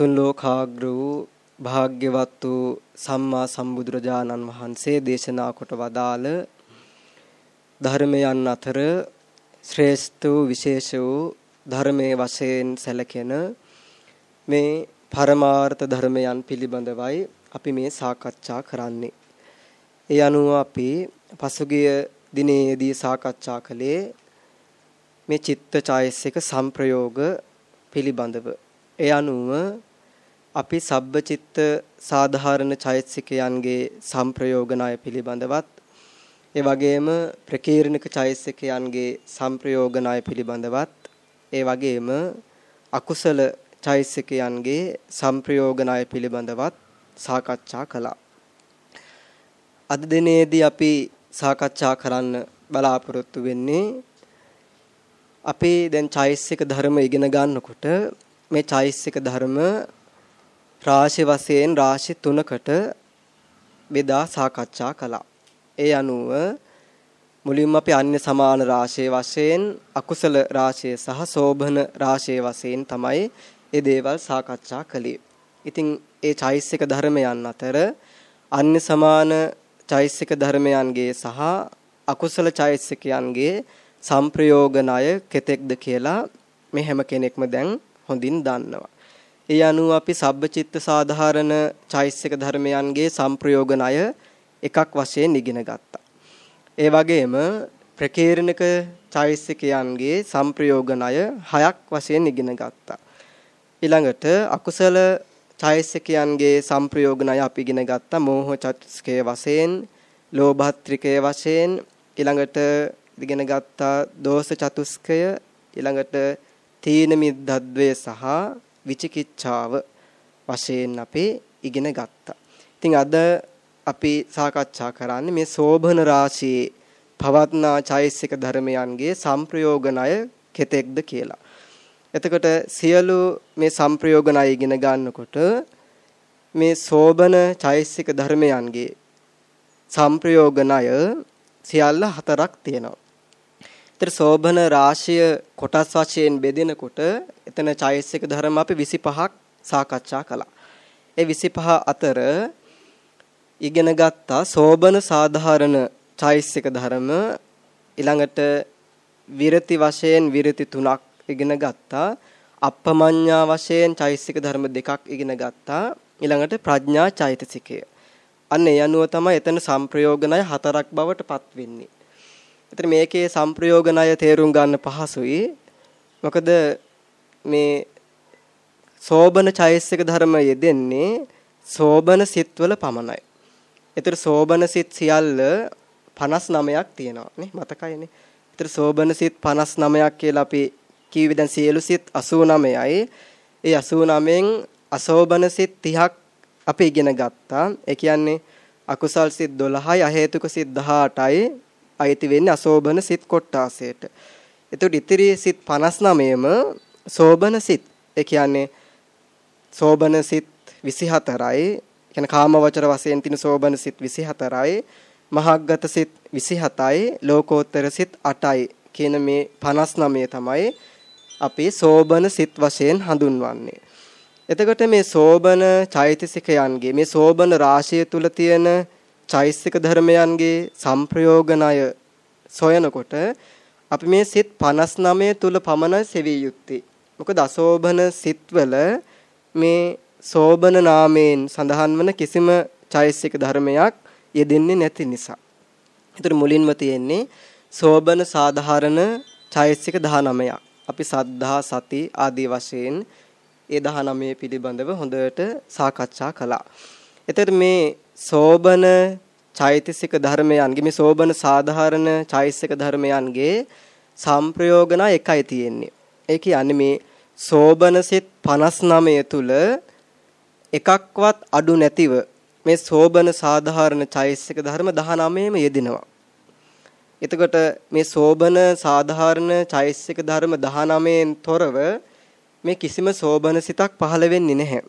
තුන් ලෝකාග්‍ර වූ භාග්‍යවත් වූ සම්මා සම්බුදුරජාණන් වහන්සේ දේශනා කොට වදාළ ධර්මයන් අතර ශ්‍රේෂ්ඨ වූ විශේෂ වූ ධර්මයේ වශයෙන් සැලකෙන මේ පරමාර්ථ ධර්මයන් පිළිබඳවයි අපි මේ සාකච්ඡා කරන්නේ. ඒ අනුව අපි පසුගිය දිනේදී සාකච්ඡා කළේ මේ චිත්ත චෛසික සංප්‍රයෝග පිළිබඳව. ඒ අනුව අපි සබ්බචිත්ත සාධාරණ චෛසිකයන්ගේ සංප්‍රයෝගණය පිළිබඳවත් ඒ වගේම ප්‍රකීර්ණක චෛසිකයන්ගේ සංප්‍රයෝගණය පිළිබඳවත් ඒ වගේම අකුසල චෛසිකයන්ගේ සංප්‍රයෝගණය පිළිබඳවත් සාකච්ඡා කළා. අද දිනේදී අපි සාකච්ඡා කරන්න බලාපොරොත්තු වෙන්නේ අපි දැන් චෛසික ධර්ම ඉගෙන ගන්නකොට මේ චෛසික ධර්ම රාශි වශයෙන් රාශි තුනකට බෙදා සාකච්ඡා කළා. ඒ අනුව මුලින්ම අපි අන්‍ය සමාන රාශිය වශයෙන් අකුසල රාශිය සහ සෝභන රාශිය වශයෙන් තමයි මේ දේවල් සාකච්ඡා කළේ. ඉතින් ඒ චෛසික ධර්මයන් අතර අන්‍ය සමාන චෛසික ධර්මයන්ගේ සහ අකුසල චෛසිකයන්ගේ සංප්‍රයෝගණය කෙතෙක්ද කියලා මේ හැම කෙනෙක්ම දැන් හොඳින් දන්නවා. ඒ අනුව අපි සබ්බචිත්ත සාධාරණ චෛසික ධර්මයන්ගේ සංප්‍රයෝගණය එකක් වශයෙන් ඉගෙන ගත්තා. ඒ වගේම ප්‍රකීර්ණක චෛසිකයන්ගේ සංප්‍රයෝගණය හයක් වශයෙන් ඉගෙන ගත්තා. ඊළඟට අකුසල චෛසිකයන්ගේ සංප්‍රයෝගණය අපි ඉගෙන ගත්තා මෝහ චෛසිකයේ වශයෙන්, ලෝභත්‍රිකයේ වශයෙන්, ඊළඟට ඉගෙන ගත්තා දෝෂ චතුස්කය ඊළඟට තීන මිද්දද්වය සහ විචිකිච්ඡාව වශයෙන් අපි ඉගෙන ගත්තා. ඉතින් අද අපි සාකච්ඡා කරන්නේ මේ සෝභන රාශියේ පවත්නා චෛසික ධර්මයන්ගේ සංප්‍රයෝගණය කෙතෙක්ද කියලා. එතකොට සියලු මේ සංප්‍රයෝගණය ඉගෙන ගන්නකොට මේ සෝබන චෛසික ධර්මයන්ගේ සංප්‍රයෝගණය සියල්ල හතරක් තියෙනවා. ඒතර සෝබන රාශිය කොටස් වශයෙන් බෙදෙනකොට එතන චෛසික ධර්ම අපි 25ක් සාකච්ඡා කළා. ඒ 25 අතර ඉගෙන ගත්තා සෝබන සාධාරණ චෛසික ධර්ම ඊළඟට විරති වශයෙන් විරති තුනක් ඉගෙන ගත්තා. අප්පමඤ්ඤා වශයෙන් චෛසික ධර්ම දෙකක් ඉගෙන ගත්තා. ඊළඟට ප්‍රඥා චෛතසිකය. අන්න ඒ අනුව තමයි එතන සංප්‍රයෝගණය හතරක් බවට පත් වෙන්නේ. එතන මේකේ සංප්‍රයෝගණය තේරුම් ගන්න පහසුයි. මොකද මේ සෝබන චෛසික ධර්ම යෙදෙන්නේ සෝබන සිත්වල පමණයි. ඒතර සෝබන සිත් සියල්ල 59ක් තියෙනවා නේ මතකයිනේ. ඒතර සෝබන සිත් 59ක් කියලා අපි කිව්වේ දැන් සියලු සිත් 89යි. ඒ 89න් අසෝබන සිත් 30ක් අපි ඉගෙන ගත්තා. ඒ කියන්නේ අකුසල් සිත් 12යි අහේතුක සිත් 18යි අයිති වෙන්නේ අසෝබන සිත් කොට්ටාසයට. එතකොට ඉතිරි සිත් 59ම සෝබන සිත්. ඒ කියන්නේ සෝබන සිත් 24යි. කියන්නේ කාමවචර වශයෙන් තියෙන සෝබන සිත් 24යි. මහග්ගත සිත් 27යි. ලෝකෝත්තර සිත් 8යි. කියන මේ 59 තමයි අපි සෝබන සිත් වශයෙන් හඳුන්වන්නේ. එතකොට මේ සෝබන චෛතසිකයන්ගේ මේ සෝබන රාශිය තුල තියෙන චෛසික ධර්මයන්ගේ සංප්‍රයෝගණය සොයනකොට අපි මේ සිත් 59 තුල පමණ සෙවිය යුත්තේ. මොකද අසෝබන සිත්වල මේ සෝබන නාමයෙන් සඳහන් වන කිසිම චෛසික ධර්මයක් යෙදෙන්නේ නැති නිසා. ඒතර මුලින්ම තියෙන්නේ සෝබන සාධාරණ චෛසික 19ක්. අපි සද්ධා සති ආදී වශයෙන් ඒ 19 පිළිබඳව හොඳට සාකච්ඡා කළා. එතකොට මේ සෝබන චෛතසික ධර්මයන්ගේ මේ සෝබන සාධාරණ චෛතසික ධර්මයන්ගේ සංප්‍රයෝගන එකයි තියෙන්නේ. ඒ කියන්නේ මේ සෝබන සිත් 59 තුල එකක්වත් අඩු නැතිව මේ සෝබන සාධාරණ චෛසික ධර්ම 19ම යෙදෙනවා. එතකොට මේ සෝබන සාධාරණ චෛසික ධර්ම 19න් තොරව මේ කිසිම සෝබන සිතක් පහළ වෙන්නේ නැහැ.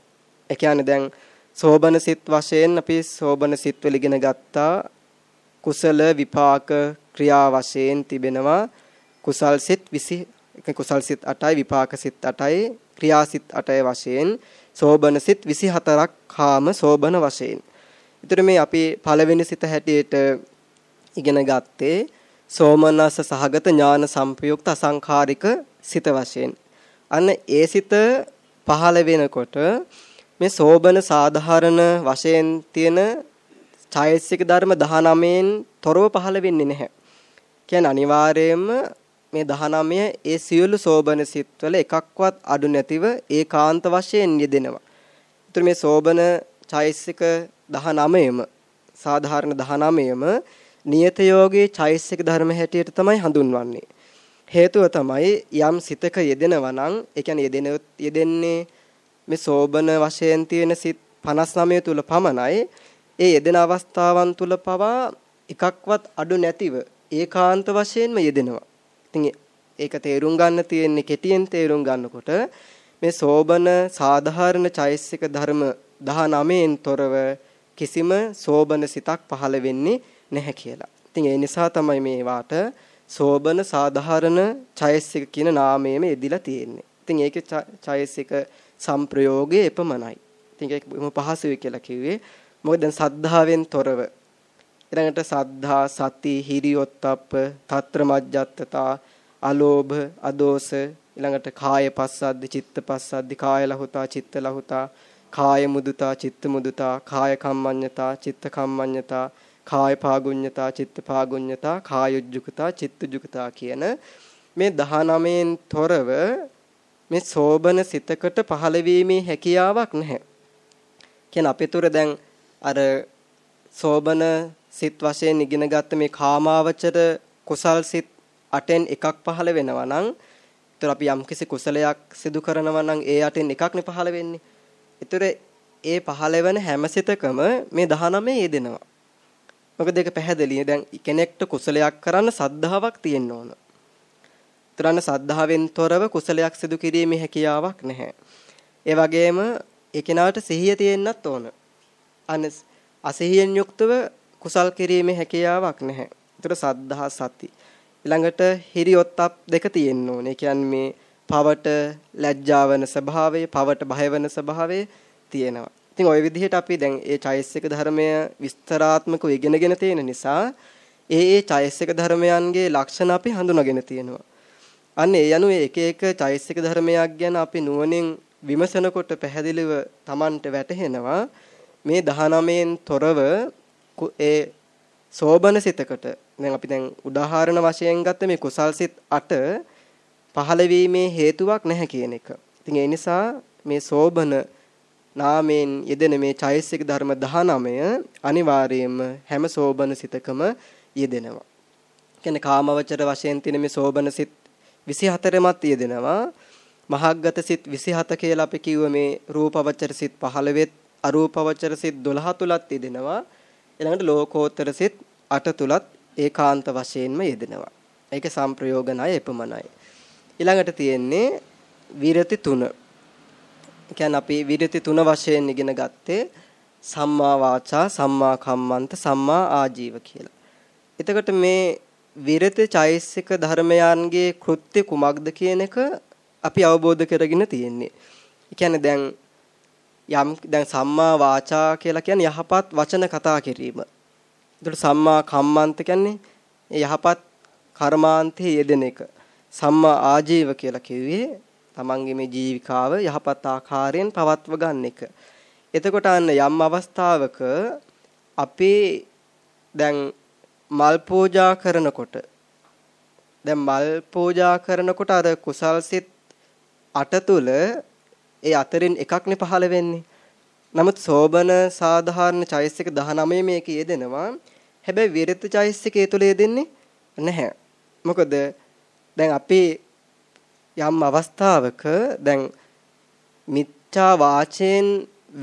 ඒ කියන්නේ දැන් සෝබන සිත් වශයෙන් අපි සෝබන සිත් වල ඉගෙන ගත්තා කුසල විපාක ක්‍රියා වශයෙන් තිබෙනවා කුසල් සිත් 20 කුසල් සිත් 8යි විපාක සිත් 8යි ක්‍රියා සිත් 8යි වශයෙන් සෝබන සිත් 24ක් කාම සෝබන වශයෙන්. ඊටර මේ අපි පළවෙනි සිත හැටියට ඉගෙන ගත්තේ සෝමනස සහගත ඥාන සංපයුක්ත අසංඛාරික සිත වශයෙන්. අන්න ඒ සිත පහළ වෙනකොට මේ සෝබන සාධාරණ වශයෙන් තියෙන චෛතසික ධර්ම 19න් තොරව පහළ වෙන්නේ නැහැ. කියන්නේ අනිවාර්යයෙන්ම මේ 19 ඒ සියලු සෝබන සිත්වල එකක්වත් අඩු නැතිව ඒකාන්ත වශයෙන් යෙදෙනවා. ඒතර මේ සෝබන චෛතසික 19ම සාධාරණ 19ම නියත යෝගී චෛතසික ධර්ම හැටියට තමයි හඳුන්වන්නේ. හේතුව තමයි යම් සිතක යෙදෙනවා නම් ඒ කියන්නේ යෙදෙන යෙදෙන්නේ මේ සෝබන වශයෙන් තියෙන සිත් 59 තුල පමණයි ඒ යෙදෙන අවස්ථාවන් තුල පවා එකක්වත් අඩු නැතිව ඒකාන්ත වශයෙන්ම යෙදෙනවා. ඉතින් ඒක තේරුම් ගන්න තියෙන්නේ කෙටියෙන් තේරුම් ගන්නකොට මේ සෝබන සාධාරණ චෛසික ධර්ම 19න් තොරව කිසිම සෝබන සිතක් පහළ වෙන්නේ නැහැ කියලා. ඉතින් ඒ නිසා තමයි මේ වාට සෝබන සාධාරණ චෛසික කියන නාමයේම යෙදිලා තියෙන්නේ. ඉතින් ඒකේ චෛසික සංප්‍රයෝගයේ එපමණයි. ඉතින් ඒක බොහොම පහසුයි කියලා කිව්වේ. මොකද දැන් සද්ධාවෙන් තොරව ඊළඟට සද්ධා සති හිරියොත්ප්ප తත්‍ර මජ්ජත්තතා අලෝභ අදෝස ඊළඟට කාය පස්සද්දි චිත්ත පස්සද්දි කාය ලහුතා චිත්ත ලහුතා කාය මුදුතා චිත්ත මුදුතා කාය කම්මඤ්ඤතා චිත්ත කම්මඤ්ඤතා කාය පාගුඤ්ඤතා චිත්ත පාගුඤ්ඤතා කායුජ්ජුකතා චිත්තජුකතා කියන මේ 19න් තොරව මේ සෝබන සිතකට පහළ වීමේ හැකියාවක් නැහැ. කියන අපේ තුර දැන් අර සෝබන සිත් වශයෙන් ඉගෙන ගත්ත මේ කාමාවචර කුසල් සිත් අටෙන් එකක් පහළ වෙනවා නම් ඒතර අපි යම්කිසි කුසලයක් සිදු කරනවා නම් ඒ අටෙන් එකක්නේ පහළ වෙන්නේ. ඒතර ඒ පහළ වෙන හැම සිතකම මේ 19 යෙදෙනවා. මොකද ඒක පැහැදිලියි. දැන් කෙනෙක්ට කුසලයක් කරන්න සද්ධාාවක් තියෙන්න ඕන. ඒතරන්න සද්ධාවෙන් තොරව කුසලයක් සිදු කිරීමේ හැකියාවක් නැහැ. ඒ වගේම ඒ කෙනාට සිහිය තියෙන්නත් ඕන. අන අසිහියෙන් යුක්තව කුසල් කිරීමේ හැකියාවක් නැහැ. ඒතර සද්ධා සති. ඊළඟට හිරියොත්ප් දෙක තියෙන්න ඕනේ. කියන්නේ මේ පවට ලැජ්ජා වෙන ස්වභාවය, පවට බය වෙන ස්වභාවය තියෙනවා. ඉතින් ওই විදිහට අපි දැන් ඒ චෛසික ධර්මය විස්තරාත්මකව ඉගෙනගෙන තියෙන නිසා ඒ ඒ චෛසික ධර්මයන්ගේ ලක්ෂණ අපි හඳුනාගෙන තියෙනවා. අන්න ඒ යනු එක එක චෛසික ධර්මයක් ගැන අපි නුවණින් විමසනකොට පැහැදිලිව Tamanට වැටහෙනවා මේ 19න් තොරව ඒ සෝබන සිතකට දැන් අපි දැන් උදාහරණ වශයෙන් ගත්ත මේ කුසල් සිත් 8 පහළ වීමේ හේතුවක් නැහැ කියන එක. ඉතින් ඒ නිසා මේ සෝබන නාමයෙන් යෙදෙන මේ චෛසික ධර්ම 19 අනිවාර්යයෙන්ම හැම සෝබන සිතකම යෙදෙනවා. කියන්නේ කාමවචර වශයෙන් තියෙන මේ සෝබන සිත් 24මත් යෙදෙනවා. මහග්ගත සිත් 27 කියලා අපි කිව්ව මේ රූපවචර සිත් 15 වෙත් අරූපවචර සිත් 12 තුලත් යෙදෙනවා. ඊළඟට ලෝකෝත්තර සිත් 8 තුලත් ඒකාන්ත වශයෙන්ම යෙදෙනවා. ඒක සම්ප්‍රයෝග ණය එපමණයි. ඊළඟට තියෙන්නේ විරති තුන. කියන්නේ අපි විරති තුන වශයෙන් ඉගෙන ගත්තේ සම්මා වාචා, සම්මා කම්මන්ත, සම්මා ආජීව කියලා. එතකොට මේ විරති චෛසික ධර්මයන්ගේ කෘත්‍ය කුමක්ද කියන එක අපි අවබෝධ කරගෙන තියෙන්නේ. ඒ කියන්නේ දැන් යම් දැන් සම්මා වාචා කියලා කියන්නේ යහපත් වචන කතා කිරීම. ඒකට සම්මා කම්මන්ත කියන්නේ යහපත් කර්මාන්තයේ යෙදෙන එක. සම්මා ආජීව කියලා කිව්වේ තමන්ගේ මේ ජීවිකාව යහපත් ආකාරයෙන් පවත්ව ගන්න එක. එතකොට අන්න යම් අවස්ථාවක අපේ දැන් මල් පූජා කරනකොට දැන් මල් පූජා කරනකොට අර කුසල් සිත් අට තුල ඒ අතරින් එකක්නේ පහළ වෙන්නේ. නමුත් සෝබන සාධාරණ චෛසික 19 මේක යෙදෙනවා. හැබැයි විරත් චෛසිකයේ තුල යෙදෙන්නේ නැහැ. මොකද දැන් අපි යම් අවස්ථාවක දැන් මිච්ඡා වාචයෙන්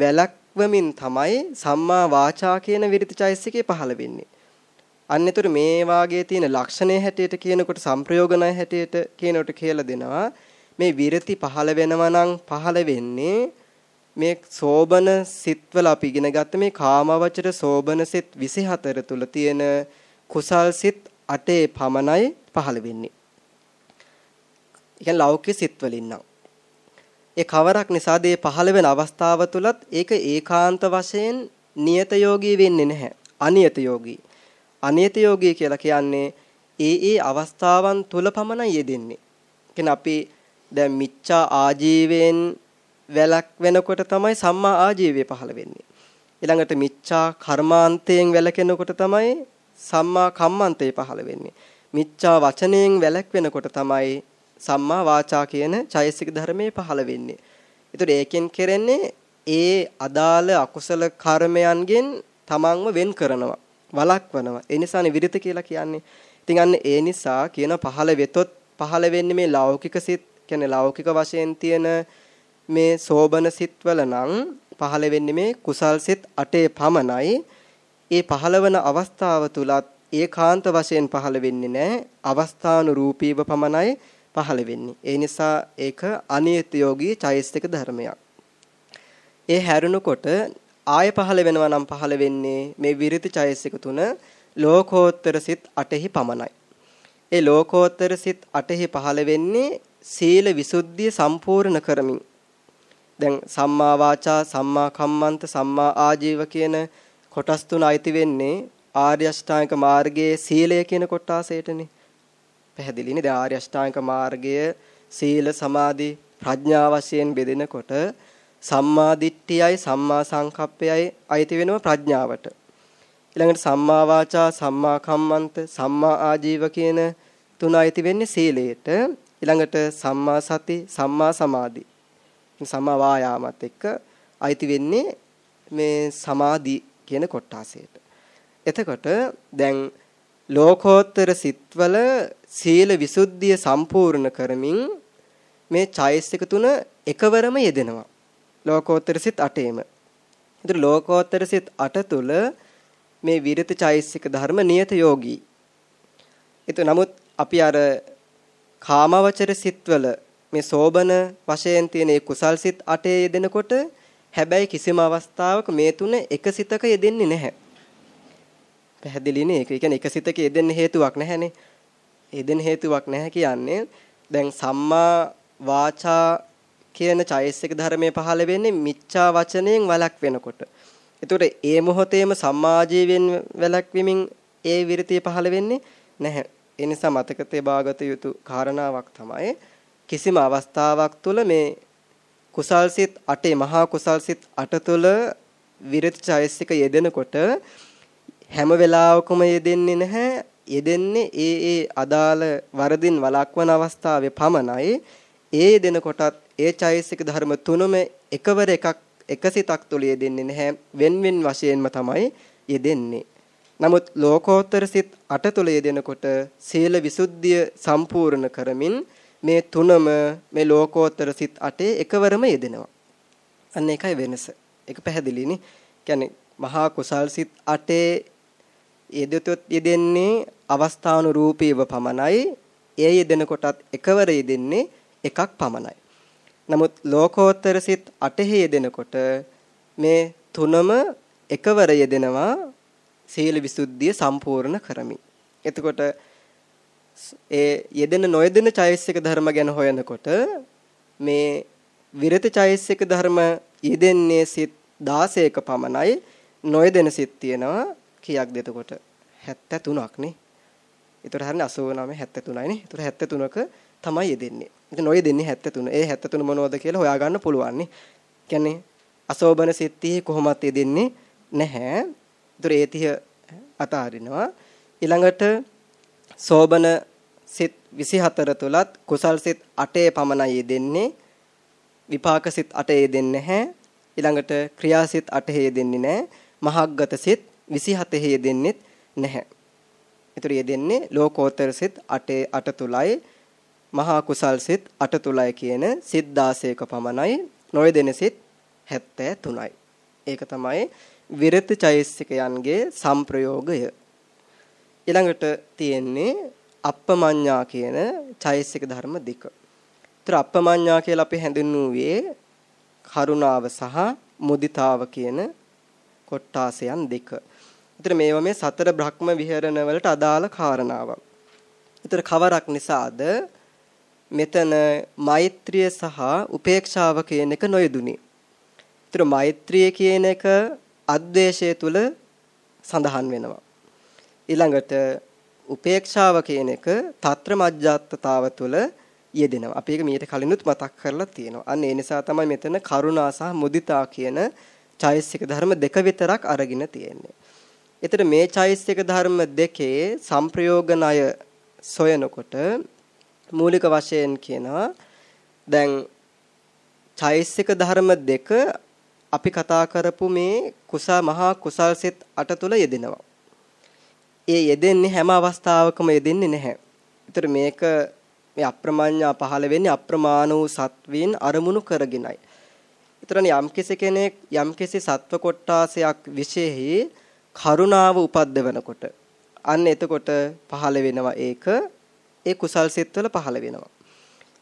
වැළක්වමින් තමයි සම්මා වාචා කියන විරිත චෛසිකේ පහළ වෙන්නේ. අන්නතර මේ වාගේ තියෙන ලක්ෂණයේ හැටියට කියනකොට සංප්‍රයෝගණය හැටියට කියනකොට කියලා දෙනවා මේ විරති පහළ වෙනවා නම් පහළ වෙන්නේ මේ සෝබන සිත්වල අපි ඉගෙන ගත්ත මේ කාමවචර සෝබන සිත් 24 තුල තියෙන කුසල් සිත් 8 පමණයි පහළ වෙන්නේ. කියන්නේ ලෞකික සිත් වලින් නම් ඒ කවරක් නිසාද මේ පහළ වෙන අවස්ථාව තුලත් ඒක ඒකාන්ත වශයෙන් නියත යෝගී වෙන්නේ නැහැ. අනියත යෝගී. අනියත යෝගී කියලා කියන්නේ ඒ ඒ අවස්ථාවන් තුල පමණයි යෙදෙන්නේ. කියන්නේ අපි දැන් මිච්ඡා ආජීවයෙන් වැලක් වෙනකොට තමයි සම්මා ආජීවය පහළ වෙන්නේ. ඊළඟට මිච්ඡා කර්මාන්තයෙන් වැළකෙනකොට තමයි සම්මා කම්මන්තේ පහළ වෙන්නේ. මිච්ඡා වචනයෙන් වැළක් වෙනකොට තමයි සම්මා වාචා කියන චෛසික ධර්මයේ පහළ වෙන්නේ. ඒතර ඒකෙන් කෙරෙන්නේ ඒ අදාළ අකුසල කර්මයන්ගෙන් තමන්ව වෙන් කරනවා, වළක්වනවා. ඒ නිසානේ විරිත කියලා කියන්නේ. ඉතින් අන්න ඒ නිසා කියන පහළ වෙතොත් පහළ වෙන්නේ මේ ලෞකික සිත්, කියන්නේ ලෞකික වශයෙන් තියෙන මේ සෝබන සිත්වල නම් පහළ වෙන්නේ මේ කුසල් සිත් 8 පමණයි. ඒ පහළවන අවස්ථාව තුලත් ඒකාන්ත වශයෙන් පහළ වෙන්නේ නැහැ. අවස්ථානුරූපීව පමණයි පහළ වෙන්නේ. ඒ නිසා ඒක අනියතයෝගී චෛතසික ධර්මයක්. ඒ හැරුණකොට ආය පහළ වෙනවා නම් පහළ වෙන්නේ මේ විරිති චෛතසික තුන ලෝකෝත්තර සිත් 8හි පමණයි. ඒ ලෝකෝත්තර සිත් 8හි පහළ වෙන්නේ සීල විසුද්ධිය සම්පූර්ණ කරමින්. දැන් සම්මා වාචා, සම්මා කම්මන්ත, සම්මා ආජීව කියන කොටස් තුන අයිති වෙන්නේ ආර්ය අෂ්ටාංගික මාර්ගයේ සීලය කියන කොටසටනේ. පැහැදිලිනේ. දැන් ආර්ය අෂ්ටාංගික මාර්ගය සීල සමාධි ප්‍රඥා වශයෙන් බෙදෙනකොට සම්මා දිට්ඨියයි සම්මා සංකප්පයයි අයිති වෙනවා ප්‍රඥාවට. ඊළඟට සම්මා වාචා සම්මා කම්මන්ත සම්මා ආජීව කියන තුන අයිති වෙන්නේ සීලයට. ඊළඟට සම්මා සති සම්මා සමාධි සම්මා වායාමත් එක්ක අයිති වෙන්නේ මේ සමාධි කියන කොටාසයට. එතකොට දැන් ලෝකෝත්තර සිත්වල සීල විසුද්ධිය සම්පූර්ණ කරමින් මේ චෛසික තුන එකවරම යෙදෙනවා. ලෝකෝත්තර සිත් 8ෙම. ඒතර ලෝකෝත්තර සිත් 8 තුල මේ විරත චෛසික ධර්ම නියත යෝගී. ඒත නමුත් අපි අර කාමවචර සිත්වල මේ සෝබන වශයෙන් තියෙන ඒ කුසල් සිත් 8 යෙදෙනකොට හැබැයි කිසිම අවස්ථාවක මේ තුන එක සිතක යෙදෙන්නේ නැහැ. පැහැදිලිනේ ඒක. ඒ කියන්නේ එක සිතක යෙදෙන්න හේතුවක් නැහැනේ. යෙදෙන්න හේතුවක් නැහැ කියන්නේ දැන් සම්මා වාචා කියන චෛසික ධර්මයේ පහළ වෙන්නේ මිච්ඡා වචනයෙන් වලක් වෙනකොට. ඒතකොට ඒ මොහොතේම සම්මාජීවෙන් වැළක් වෙමින් ඒ විරතිය පහළ වෙන්නේ නැහැ. ඒ නිසා මතක තබාගත යුතු කාරණාවක් තමයි කිසිම අවස්ථාවක් තුළ මේ කුසල්සිත 8 මහා කුසල්සිත 8 තුළ විරති චෛසික යෙදෙනකොට හැම වෙලාවකම යෙදෙන්නේ නැහැ යෙදෙන්නේ ඒ ඒ අදාළ වරදින් වළක්වන අවස්ථාවේ පමණයි ඒ යෙදෙන කොටත් ඒ චෛසික ධර්ම තුනම එකවර එකක් එකසිතක් තුල යෙදෙන්නේ නැහැ. වෙන් වෙන් වශයෙන්ම තමයි යෙදෙන්නේ. නමුත් ලෝකෝත්තර සිත් 8 තුල යෙදෙනකොට සීල විසුද්ධිය සම්පූර්ණ කරමින් මේ තුනම මේ ලෝකෝත්තර සිත් 8 එකවරම යෙදෙනවා. අන්න ඒකයි වෙනස. ඒක පැහැදිලිනේ. කියන්නේ මහා කුසල් සිත් 8 යෙදෙතොත් යෙදෙන්නේ අවස්ථානුරූපීව පමණයි. ඒ යෙදෙන කොටත් එකවර යෙදෙන්නේ එකක් පමණයි. නමුත් ලෝකෝත්තර සිත් 8 යෙදෙනකොට මේ තුනම එකවර යෙදෙනවා සීල විසුද්ධිය සම්පූර්ණ කරමින්. එතකොට ඒ යෙදෙන නොයෙදෙන චෛසික ධර්ම ගැන හොයනකොට මේ විරත චෛසික ධර්ම යෙදෙන්නේ සිත් 16ක පමණයි නොයෙදෙන සිත් තියෙනවා කීයක්ද එතකොට 73ක් නේ. ඒතර හරිනේ 89 73යි නේ. ඒතර 73ක තමයි යෙදෙන්නේ. ඉතින් ඔය දෙන්නේ 73. ඒ 73 මොනවද කියලා හොයාගන්න පුළුවන් නේ. කියන්නේ අසෝබන සිත්තිහි කොහොමත් යෙදෙන්නේ නැහැ. ඒතර ඒ 30 අතාරිනවා. ඊළඟට සෝබන සිත් 24 තුලත් කුසල් සිත් 8 පමණයි යෙදෙන්නේ. විපාක සිත් 8 යෙදෙන්නේ නැහැ. ඊළඟට ක්‍රියා සිත් 8 යෙදෙන්නේ නැහැ. මහග්ගත සිත් 27 යෙදෙන්නෙත් නැහැ. ඒතර යෙදෙන්නේ ලෝකෝත්තර සිත් 8 8 තුලයි මහා කුසල් සිත් 8 තුලයි කියන සිත් 16ක පමණයි නොයදෙන සිත් 73යි. ඒක තමයි විරති චෛසිකයන්ගේ සංප්‍රයෝගය. ඊළඟට තියෙන්නේ අප්පමඤ්ඤා කියන චෛසික ධර්ම දෙක. ඒතර අප්පමඤ්ඤා කියලා අපි හැඳින්වුවේ කරුණාව සහ මුදිතාව කියන කොට්ටාසයන් දෙක. ඒතර මේවා මේ සතර බ්‍රහ්ම විහරණ වලට අදාළ කාරණාවක්. ඒතර කවරක් නිසාද මෙතන මෛත්‍රිය සහ උපේක්ෂාව කියන එක නොයදුනි. ඒතර මෛත්‍රිය කියන එක අද්වේෂය තුල සඳහන් වෙනවා. ඊළඟට උපේක්ෂාව කියන එක తත්‍ර මජ්ජාත්තතාව තුළ යෙදෙනවා. අපි ඒක මීට කලිනුත් මතක් කරලා තියෙනවා. අන්න ඒ නිසා තමයි මෙතන කරුණා සහ මුදිතා කියන චෛසික ධර්ම දෙක විතරක් අරගෙන තියෙන්නේ. එතන මේ චෛසික ධර්ම දෙකේ සංප්‍රයෝගණය සොයනකොට මූලික වශයෙන් කියනවා දැන් චෛසික ධර්ම දෙක අපි කතා කරපු මේ කුසල් මහා කුසල් සිත් 8 තුල යෙදෙනවා. ඒ යෙදෙන්නේ හැම අවස්ථාවකම යෙදෙන්නේ නැහැ. ඒතර මේක මේ අප්‍රමාණ්‍ය පහළ වෙන්නේ අප්‍රමාණ වූ සත්වීන් අරමුණු කරගෙනයි. ඒතරනේ යම්කිසි කෙනෙක් යම්කිසි සත්ව කොටාසයක් විශේෂෙහි කරුණාව උපද්දවනකොට අන්න එතකොට පහළ වෙනවා ඒක ඒ කුසල් සිත්වල පහළ වෙනවා.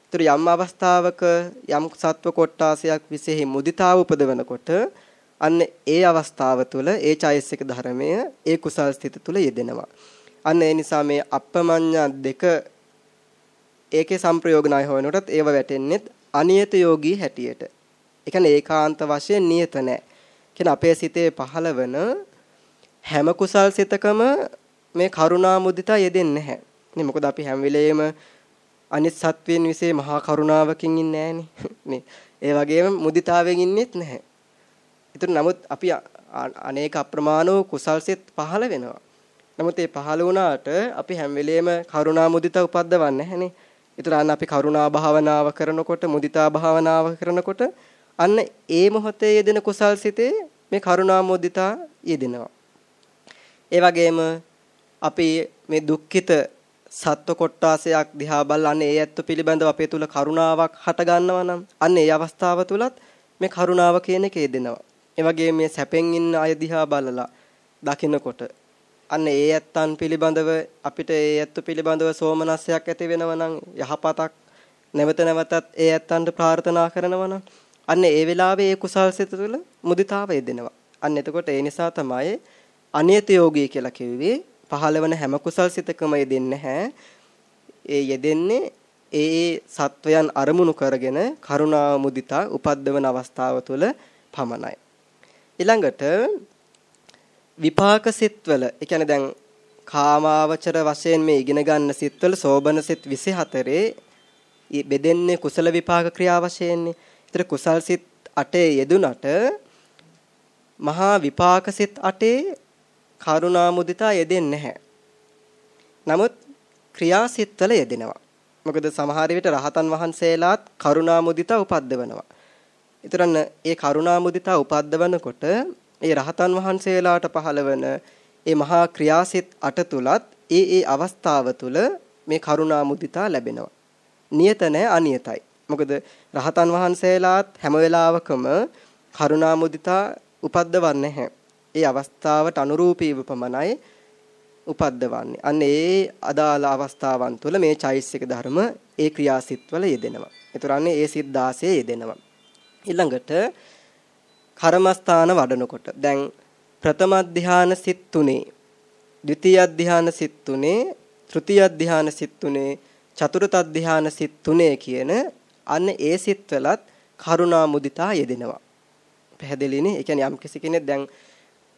ඒතර යම් අවස්ථාවක යම් සත්ව කොටාසයක් විශේෂෙහි මුදිතාව උපදවනකොට අන්න ඒ අවස්ථාව තුළ ඒ චෛසික ධර්මය ඒ කුසල් ස්ථිත තුළ යෙදෙනවා. අන්න ඒ නිසා මේ අප්‍රමඤ්ඤ දෙක ඒකේ සංප්‍රයෝග ණය හොයනකොටත් ඒව වැටෙන්නේ අනියත යෝගී හැටියට. ඒ කියන්නේ ඒකාන්ත වශයෙන් නියත නැහැ. කියන අපේ සිතේ පහළවන හැම කුසල් සිතකම මේ කරුණා මුදිතා යෙදෙන්නේ නැහැ. නේ මොකද අපි හැම වෙලේම අනිත් සත්වයන් વિશે මහා කරුණාවකින් ඉන්නේ නැහනේ. ඒ වගේම මුදිතාවෙන් ඉන්නෙත් නැහැ. ඒතර නමුත් අපි අනේක අප්‍රමාණ වූ කුසල් සිත් පහළ වෙනවා. නමුත් ඒ පහළ වුණාට අපි හැම වෙලෙම කරුණා මුදිතා උපද්දවන්නේ නැහනේ. ඒතර අන්න අපි කරුණා භාවනාව කරනකොට මුදිතා භාවනාව කරනකොට අන්න ඒ මොහොතේ යෙදෙන කුසල් සිතේ මේ කරුණා මුදිතා යෙදෙනවා. ඒ වගේම අපි මේ දුක්ඛිත සත්ව කොට්ටාසයක් දිහා බලන්නේ ඒ ඇත්ත පිළිබඳව අපේ තුල කරුණාවක් හට ගන්නවා නම් අන්න ඒ අවස්ථාව තුලත් මේ කරුණාව කියන එක යෙදෙනවා. ඒ වගේ මේ සැපෙන් ඉන්න අය දිහා බලලා දකිනකොට අන්න ඒ ඇත්තන් පිළිබඳව අපිට ඒ ඇත්ත පිළිබඳව සෝමනස්සයක් ඇති වෙනවා නම් යහපතක් නැවත නැවතත් ඒ ඇත්තන්ට ප්‍රාර්ථනා කරනවා නම් අන්න ඒ වෙලාවේ ඒ කුසල් සිත තුළ මුදිතාව යෙදෙනවා. අන්න එතකොට ඒ නිසා තමයි අනියත යෝගී කියලා කිව්වේ පහළවන හැම කුසල් සිතකම යෙදෙන්නේ නැහැ. ඒ යෙදෙන්නේ ඒ ඒ සත්වයන් අරමුණු කරගෙන කරුණා මුදිතා උපද්දවන අවස්ථාව තුළ පමණයි. ඊළඟට විපාක සිත්වල ඒ කියන්නේ දැන් කාමාවචර වශයෙන් මේ ඉගෙන ගන්න සිත්වල සෝබන සිත් 24 බෙදෙන්නේ කුසල විපාක ක්‍රියා වශයෙන්නේ. ඒතර කුසල් සිත් 8 යෙදුනට මහා විපාක සිත් 8 කරුණා මුදිතා යෙදෙන්නේ නැහැ. නමුත් ක්‍රියා සිත්වල යෙදෙනවා. මොකද සමහර විට රහතන් වහන්සේලාත් කරුණා මුදිතා උපද්දවනවා. ඊතරන්න ඒ කරුණා මුදිතා උපද්දවනකොට ඒ රහතන් වහන්සේලාට පහළවන ඒ මහා ක්‍රියාසිත අට තුලත් ඒ ඒ අවස්ථාව තුල මේ කරුණා මුදිතා ලැබෙනවා. නියත නැහැ අනියතයි. මොකද රහතන් වහන්සේලාත් හැම වෙලාවකම කරුණා මුදිතා උපද්දවන්නේ නැහැ. ඒ අවස්ථාවට අනුරූපීව පමණයි උපද්දවන්නේ. අන්න ඒ අදාළ අවස්ථාවන් තුළ මේ චෛසික ධර්ම ඒ ක්‍රියාසිටවල යෙදෙනවා. ඒතරන්නේ ඒ සිත් 16 යෙදෙනවා. ඊළඟට කර්මස්ථාන වඩනකොට දැන් ප්‍රථම ධානය සිත් තුනේ ද්විතීය ධානය සිත් තුනේ තෘතීය ධානය සිත් තුනේ චතුර්ථ ධානය සිත් තුනේ කියන අන්න ඒ සිත්වලත් කරුණා මුදිතා යෙදෙනවා පැහැදිලිනේ ඒ කියන්නේ යම් කෙනෙක් දැන්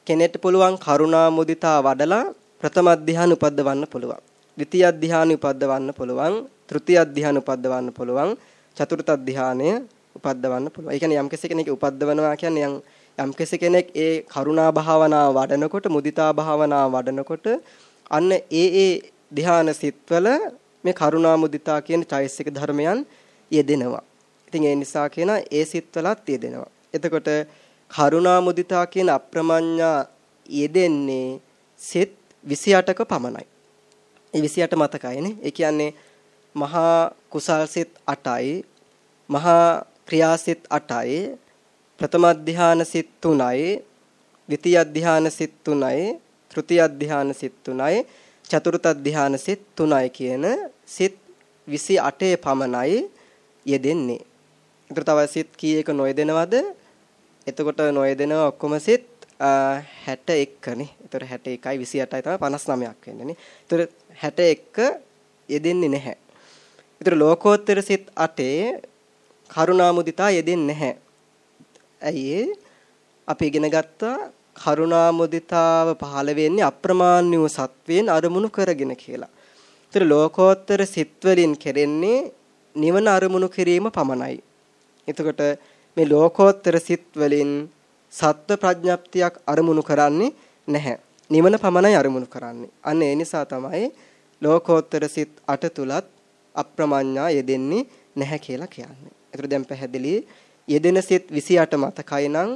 කෙනෙක්ට පුළුවන් කරුණා මුදිතා වඩලා ප්‍රථම ධානය උපද්දවන්න පුළුවන් ද්විතීය ධානය උපද්දවන්න පුළුවන් තෘතීය ධානය උපද්දවන්න පුළුවන් චතුර්ථ ධානය උපද්දවන්න පුළුවන්. ඒ කියන්නේ යම් කෙනෙක් උපද්දවනවා කියන්නේ යම් යම් කෙනෙක් ඒ කරුණා භාවනාව වඩනකොට මුදිතා භාවනාව වඩනකොට අන්න ඒ ඒ ධ්‍යාන සිත්වල මේ කරුණා මුදිතා කියන චෛසික ධර්මයන් යෙදෙනවා. ඉතින් ඒ නිසා කියන ඒ සිත්වලත් යෙදෙනවා. එතකොට කරුණා මුදිතා කියන අප්‍රමඤ්ඤා යෙදෙන්නේ සිත් 28ක පමණයි. ඒ 28 මතකයිනේ. ඒ කියන්නේ මහා කුසල් සිත් 8යි මහා ක්‍රියා සිත් 8යි ප්‍රථම ධානය සිත් 3යි ද්විතීය ධානය සිත් 3යි තෘතීය ධානය සිත් 3යි චතුර්ථ ධානය සිත් 3යි කියන සිත් 28 පමණයි යෙදෙන්නේ. ඒතර තව සිත් කීයක නොයෙදෙනවද? එතකොට නොයෙදෙනව ඔක්කොම සිත් 61නේ. ඒතර 61යි 28යි තමයි 59ක් වෙන්නේ නේ. ඒතර 61 යෙදෙන්නේ නැහැ. ඒතර ලෝකෝත්තර සිත් 8 කරුණා මුදිතා යෙදෙන්නේ නැහැ. ඇයි අපි ඉගෙන ගත්තා කරුණා මුදිතාව පහළ වෙන්නේ අප්‍රමාණ වූ සත්වයෙන් අරමුණු කරගෙන කියලා. ඒතර ලෝකෝත්තර සිත් වලින් කෙරෙන්නේ නිවන අරමුණු කිරීම පමණයි. එතකොට මේ ලෝකෝත්තර සිත් වලින් සත්ව ප්‍රඥප්තියක් අරමුණු කරන්නේ නැහැ. නිවන පමණයි අරමුණු කරන්නේ. අන්න ඒ නිසා තමයි ලෝකෝත්තර සිත් 8 තුලත් අප්‍රමඤ්ඤා යෙදෙන්නේ නැහැ කියලා කියන්නේ. ඒතර දැන් පැහැදිලි යෙදෙන සිත් 28 මතකයි නම්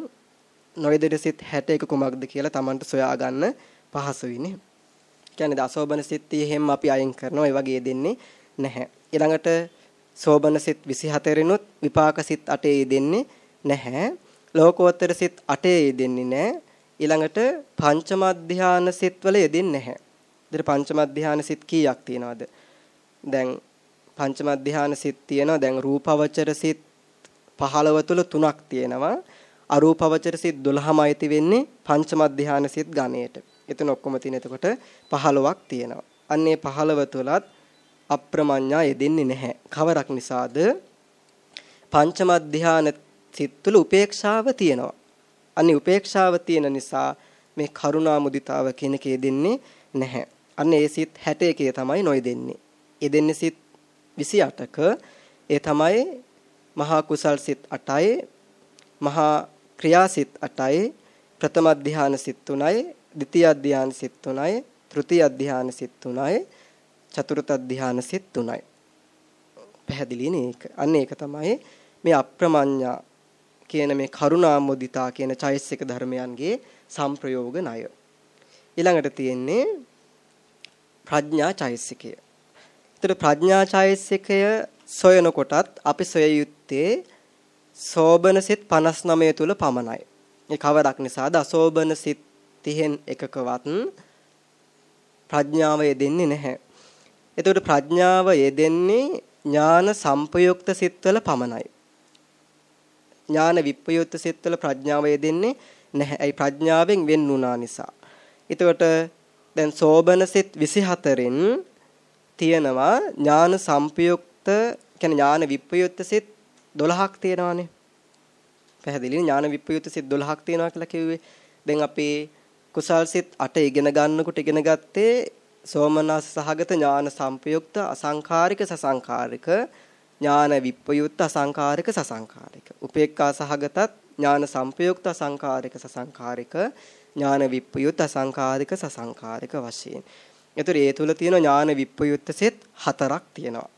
නොයෙදෙන සිත් 61 කුමක්ද කියලා Tamanට සොයා ගන්න පහසුයිනේ. කියන්නේ දසෝබන සිත් 30 අපි අයින් කරනවා ඒ වගේ යෙදෙන්නේ නැහැ. ඊළඟට සෝබන සිත් 24 විපාක සිත් 8 යෙදෙන්නේ නැහැ. ලෝකෝත්තර සිත් 8 යෙදෙන්නේ නැහැ. ඊළඟට පංචම ධානය සිත් වල යෙදෙන්නේ නැහැ. ඉතින් පංචම ධානය සිත් කීයක් තියෙනවද? දැන් පංචම ධානය සිත් තියෙනවා. දැන් රූපවචර සිත් 15 තුල තුනක් තියෙනවා. අරූපවචර සිත් 12ම අයිති වෙන්නේ පංචම ධානය සිත් ගණයට. එතන ඔක්කොම තියෙන එතකොට 15ක් තියෙනවා. අන්නේ 15 තුලත් අප්‍රමඤ්ඤා යෙදෙන්නේ නැහැ. කවරක් නිසාද? පංචම ධානය සිත් තුල උපේක්ෂාව තියෙනවා. අනේ උපේක්ෂාව තියෙන නිසා මේ කරුණා මුදිතාව කියන කේ දෙන්නේ නැහැ. අන්න ඒ සිත් 61 තමයි නොයෙදෙන්නේ. ඒ දෙන්නේ සිත් 28ක ඒ තමයි මහා කුසල් සිත් 8යි මහා ක්‍රියා සිත් 8යි ප්‍රථම ධානය සිත් 3යි ද්විතීය ධානය සිත් 3යි තෘතීය ධානය සිත් 3යි චතුර්ථ ධානය සිත් 3යි පැහැදිලි නේ ඒක අන්න ඒක තමයි මේ අප්‍රමඤ්ඤා කියන මේ කරුණා මුදිතා කියන චෛසික ධර්මයන්ගේ සංප්‍රයෝග ණය. ඊළඟට තියෙන්නේ ප්‍රඥා චෛසිකය. ඒතර ප්‍රඥා චෛසිකය සොයන කොටත් අපි සොය යුත්තේ සෝබන සිත් 59 තුල පමණයි. ඒ කවරක් නිසාද අසෝබන සිත් 30න් එකකවත් ප්‍රඥාව යෙදෙන්නේ නැහැ. එතකොට ප්‍රඥාව යෙදෙන්නේ ඥාන සංපයුක්ත සිත්වල පමණයි. ඥාන විප්‍රයුක්ත සිත්වල ප්‍රඥාව යෙදෙන්නේ නැහැ. ඒ ප්‍රඥාවෙන් වෙන් වුණා නිසා. එතකොට දැන් සෝබන සිත් 24න් තියෙනවා ඥාන සංපයුක්ත කියන්නේ ඥාන විප්‍රයුක්ත සිත් 12ක් තියෙනවානේ. පැහැදිලි ඥාන විප්‍රයුක්ත සිත් 12ක් තියෙනවා කියලා කිව්වේ. දැන් අපි කුසල් සිත් 8 ඉගෙන ගන්නකොට ඉගෙන ගත්තේ සෝමනස් සහගත ඥාන සංපයුක්ත අසංකාරික සසංකාරික ඥාන විප්පයුත්ත අසංකාරික සසංකාරික. උපේක්ඛා සහගතත් ඥාන සංපයුක්ත අසංකාරික සසංකාරික ඥාන විප්පයුත්ත අසංකාරික සසංකාරික වශයෙන්. ඒතර ඒ තුල තියෙන ඥාන විප්පයුත්ත සෙත් හතරක් තියෙනවා.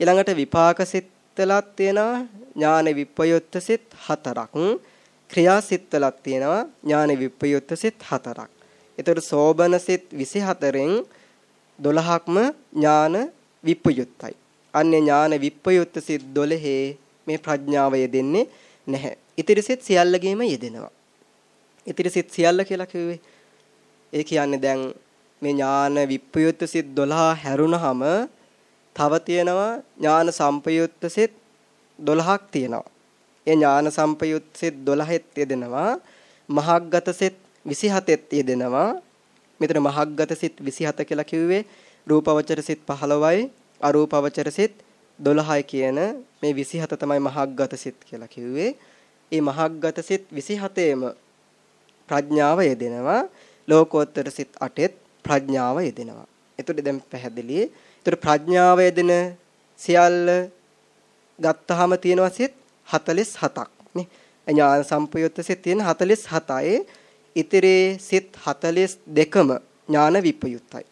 ඊළඟට විපාක සෙත්වලත් තියෙනවා ඥාන විප්පයුත්ත සෙත් හතරක්. ක්‍රියා සෙත්වලත් තියෙනවා ඥාන විප්පයුත්ත සෙත් හතරක්. ඒතර සෝබන සෙත් 24න් 12ක්ම ඥාන විප්පයුත්තයි. අන්නේ ඥාන විප්පයුත්ත සිත් 12 මේ ප්‍රඥාව යෙදෙන්නේ නැහැ. ඉතිරි සිත් සියල්ලගෙම යෙදෙනවා. ඉතිරි සිත් සියල්ල කියලා කිව්වේ ඒ කියන්නේ දැන් මේ ඥාන විප්පයුත්ත සිත් 12 හැරුණාම තව තියෙනවා ඥාන සම්පයුත්ත සිත් 12ක් තියෙනවා. ඒ ඥාන සම්පයුත්ත සිත් 12ෙත් යෙදෙනවා. මහග්ගත සිත් 27ෙත් යෙදෙනවා. මෙතන මහග්ගත සිත් 27 කියලා කිව්වේ රූපවචර සිත් 15යි අරූපවචර සිත් 12යි කියන මේ 27 තමයි මහග්ගත සිත් කියලා කිව්වේ. මේ මහග්ගත සිත් 27ෙම ප්‍රඥාව යෙදෙනවා. ලෝකෝත්තර සිත් 8ෙත් ප්‍රඥාව යෙදෙනවා. එතකොට දැන් පැහැදිලි. එතකොට ප්‍රඥාව යෙදෙන සියල්ල ගත්තාම තියෙනවා සිත් 47ක් නේ. ඥාන සම්පයුත්ත සිත් තියෙන 47යි. ඉතිරි සිත් 42ම ඥාන විපයුත්තයි.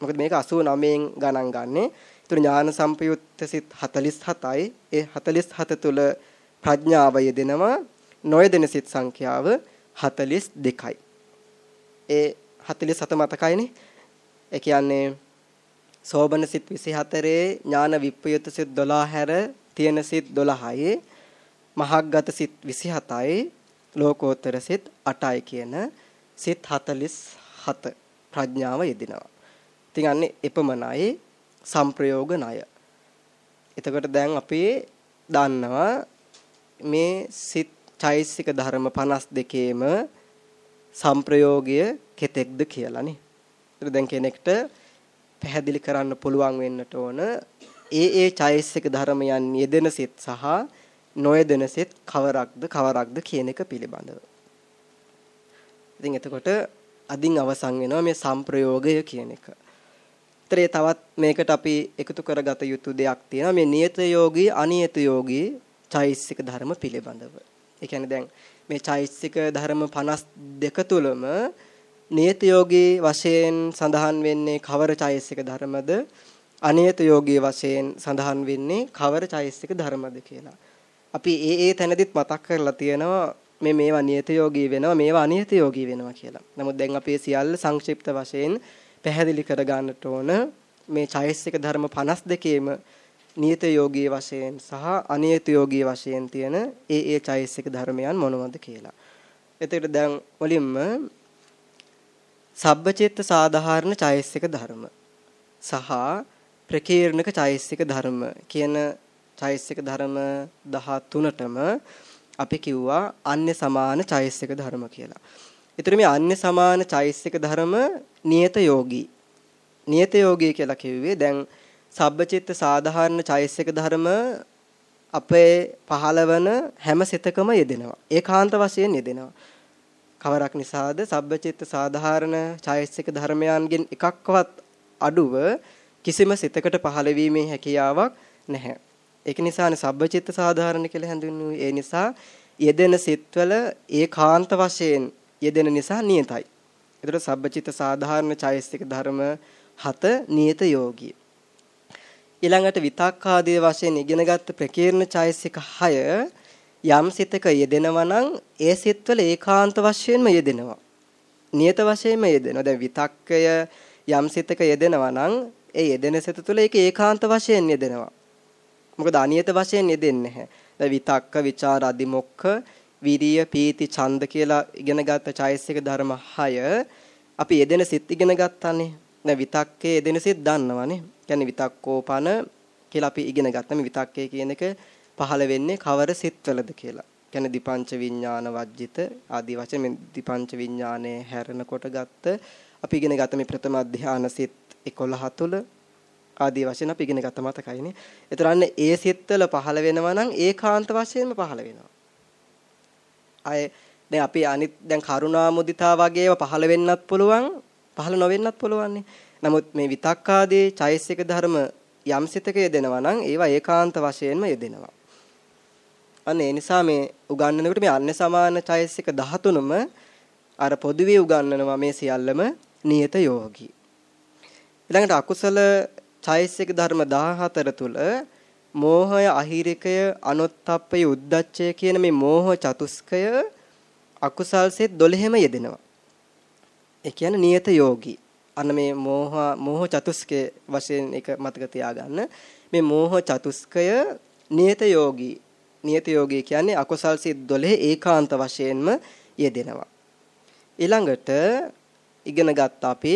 මොකද මේක 89න් ගණන් ගන්නේ. ඒතර ඥාන සම්පයුත්ත සිත් 47යි. ඒ 47 තුල ප්‍රඥාව යෙදෙනවා. නොයෙදෙන සිත් සංඛ්‍යාව 42යි. ඒ 47 මතකයිනේ. ඒ කියන්නේ සෝබන සිත් 24 ඥාන විප්පයුත සිත් 12 හැර තියෙන සිත් 12යි මහග්ගත සිත් 27යි ලෝකෝත්තර සිත් 8යි කියන සිත් 47 ප්‍රඥාව යෙදෙනවා. ඉතින් අන්නේ එපමණයි සංප්‍රයෝග ණය. එතකොට දැන් අපි දන්නවා මේ සිත් චෛසික ධර්ම 52ේම සංප්‍රයෝගය කෙතෙක්ද කියලානේ. ඒත් දැන් කෙනෙක්ට පැහැදිලි කරන්න පුළුවන් වෙන්නට ඕන ඒ ඒ චෛසික ධර්මයන් යෙදෙන සිත් සහ නොයෙදෙන සිත් කවරක්ද කවරක්ද කියන එක පිළිබඳව. ඉතින් එතකොට අදින් අවසන් වෙනවා මේ සංප්‍රයෝගය කියන එක. ඊතරේ තවත් මේකට අපි එකතු කරගත යුතු දෙයක් තියෙනවා මේ නියත යෝගී අනියත යෝගී චෛසික ධර්ම පිළිබඳව. ඒ කියන්නේ දැන් මේ චෛසික ධර්ම 52 තුලම නියත යෝගී වශයෙන් සඳහන් වෙන්නේ කවර චෛසික ධර්මද අනියත යෝගී වශයෙන් සඳහන් වෙන්නේ කවර චෛසික ධර්මද කියලා. අපි ඒ ඒ තැනදිත් මතක් කරලා තියෙනවා මේ මේවා නියත යෝගී වෙනවා මේවා අනියත යෝගී වෙනවා කියලා. නමුත් දැන් අපි සියල්ල සංක්ෂිප්ත වශයෙන් පැහැදිලි කර ගන්නට ඕන මේ චෛසික ධර්ම 52ේම නියත යෝගී වශයෙන් සහ අනියත යෝගී වශයෙන් තියෙන ඒ ඒ චෛසික ධර්මයන් මොනවද කියලා. එතකොට දැන් මුලින්ම සබ්බචිත්ත සාධාරණ චෛසික ධර්ම සහ ප්‍රකීර්ණක චෛසික ධර්ම කියන චෛසික ධර්ම 13ටම අපි කිව්වා අන්‍ය සමාන චෛසික ධර්ම කියලා. ඒතර මේ අන්‍ය සමාන චෛසික ධර්ම නියත යෝගී. නියත යෝගී කියලා කිව්වේ දැන් සබ්බචිත්ත සාධාරණ චෛසික ධර්ම අපේ පහළවන හැම සිතකම යෙදෙනවා. ඒකාන්ත වශයෙන් යෙදෙනවා. කවරක් නිසාද සබ්බචිත්ත සාධාරණ චෛසික ධර්මයන්ගෙන් එකක්වත් අඩුව කිසිම සිතකට පහළ වීමේ හැකියාවක් නැහැ. ඒක නිසානේ සබ්බචිත්ත සාධාරණ කියලා හැඳින්වුවේ. ඒ නිසා යෙදෙන සිත්වල ඒකාන්ත වශයෙන් යෙදෙන නිසා නියතයි. ඒතර සබ්බචිත්ත සාධාරණ චෛසික ධර්ම හත නියත යෝගී. ඊළඟට විතක්කාදී වශයෙන් ඉගෙනගත්ත ප්‍රකීර්ණ චෛසික 6 යම් සිතක යෙදෙනවා නම් ඒ සිත්වල ඒකාන්ත වශයෙන්ම යෙදෙනවා. නියත වශයෙන්ම යෙදෙනවා. දැන් විතක්කය යම් සිතක යෙදෙනවා නම් ඒ යෙදෙන සිත තුළ ඒක ඒකාන්ත වශයෙන් යෙදෙනවා. මොකද අනියත වශයෙන් යෙදෙන්නේ නැහැ. දැන් විතක්ක, ਵਿਚාර, අදිමොක්ඛ, විරිය, පීති, ඡන්ද කියලා ඉගෙනගත්ත චෛසික ධර්ම 6 අපි යෙදෙන සිත් ඉගෙන ගත්තානේ. දැන් විතක්කේ යෙදෙන සිත් දන්නවනේ. කියන්නේ විතක්කෝපන කියලා අපි ඉගෙන ගත්තා. මේ විතක්කේ කියන එක පහළ වෙන්නේ කවර සිත්වලද කියලා. කියන්නේ දීපංච විඥාන වජ්ජිත ආදී වශයෙන් මේ දීපංච විඥානයේ හැරෙනකොට ගත්ත අපි ඉගෙන ගත්ත මේ ප්‍රථම අධ්‍යාන සිත් 11 තුල ආදී වශයෙන් අපි ඉගෙන ගත්ත මතකයිනේ. ඒතර අන්න ඒ සිත්වල පහළ වෙනවා නම් ඒකාන්ත වශයෙන්ම පහළ වෙනවා. අය දැන් අපි අනිත් දැන් කරුණා මුදිතා වගේ ඒවා පහළ වෙන්නත් පුළුවන් පහළ නොවෙන්නත් පුළුවන් නමුත් මේ විතක්කාදී චෛසික ධර්ම යම් සිතක යෙදෙනවා නම් ඒවා ඒකාන්ත වශයෙන්ම යෙදෙනවා. අන්න ඒ නිසා මේ උගන්වනකොට මේ අන්‍ය සමාන චෛසික 13ම අර පොදුවේ උගන්වනවා මේ සියල්ලම නියත යෝගී. ඊළඟට අකුසල චෛසික ධර්ම 14 තුල මෝහය අහිරිකය අනොත්ප්පය උද්දච්චය කියන මේ මෝහ චතුස්කය අකුසල් සෙත් 12ෙම යෙදෙනවා. ඒ කියන්නේ නියත යෝගී. අන්න මේ මෝහ මෝහ චතුස්කය වශයෙන් එක මතක තියාගන්න. මේ මෝහ චතුස්කය නියත යෝගී. නියත යෝගී කියන්නේ අකුසල් සෙත් 12 ඒකාන්ත වශයෙන්ම යෙදෙනවා. ඊළඟට ඉගෙන ගත්ත අපි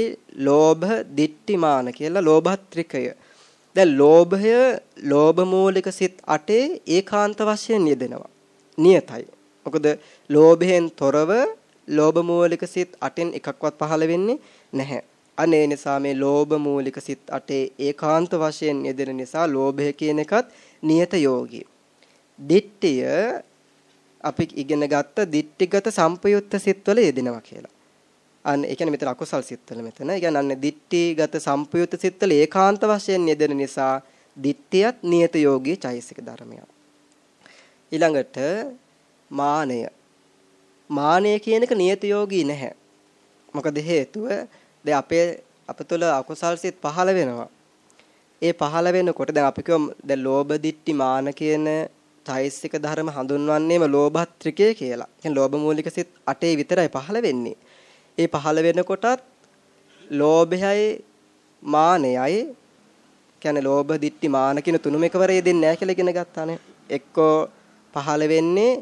ලෝභ දිට්ඨිමාන කියලා ලෝභත්‍රිකය. දැන් ලෝභය ලෝභ මූලික සිත් 8 ඒකාන්ත වශයෙන් යෙදෙනවා. නියතයි. මොකද ලෝභයෙන් තොරව ලෝභ මූලික සිත් 8න් එකක්වත් පහළ වෙන්නේ නැහැ. අනේ නිසා මේ ලෝභ මූලික සිත් 8 ඒකාන්ත වශයෙන් යෙදෙන නිසා ලෝභය කියන එකත් නියත යෝගී. දිට්ඨිය අපි ඉගෙන ගත්ත දිට්ඨිගත සම්පයුත්ත සිත්වල යෙදෙනවා කියලා. අන්න ඒ කියන්නේ මෙතන අකුසල් සිත්වල මෙතන. ඒ කියන්නේ අන්න දිට්ඨිගත සම්පයුත සිත්වල ඒකාන්ත වශයෙන් යෙදෙන නිසා දිට්ඨියත් නියත යෝගී චෛසික ධර්මයක්. ඊළඟට මානය. මානය කියන එක නියත යෝගී නැහැ. මොකද හේතුව දැන් අපේ අප තුළ අකුසල් සිත් පහළ වෙනවා. ඒ පහළ වෙනකොට දැන් අපි කියමු දැන් ලෝභ දිට්ඨි මාන කියන චෛසික ධර්ම හඳුන්වන්නේම ලෝභත්‍රිකය කියලා. කියන්නේ ලෝභ මූලික සිත් 8 විතරයි පහළ වෙන්නේ. ඒ පහළ වෙනකොටත් ලෝභයයි මානයයි කියන්නේ ලෝභ, ditthi, මාන කියන තුනම එකවර යෙදෙන්නේ නැහැ කියලා ඉගෙන ගත්තානේ. එක්කෝ පහළ වෙන්නේ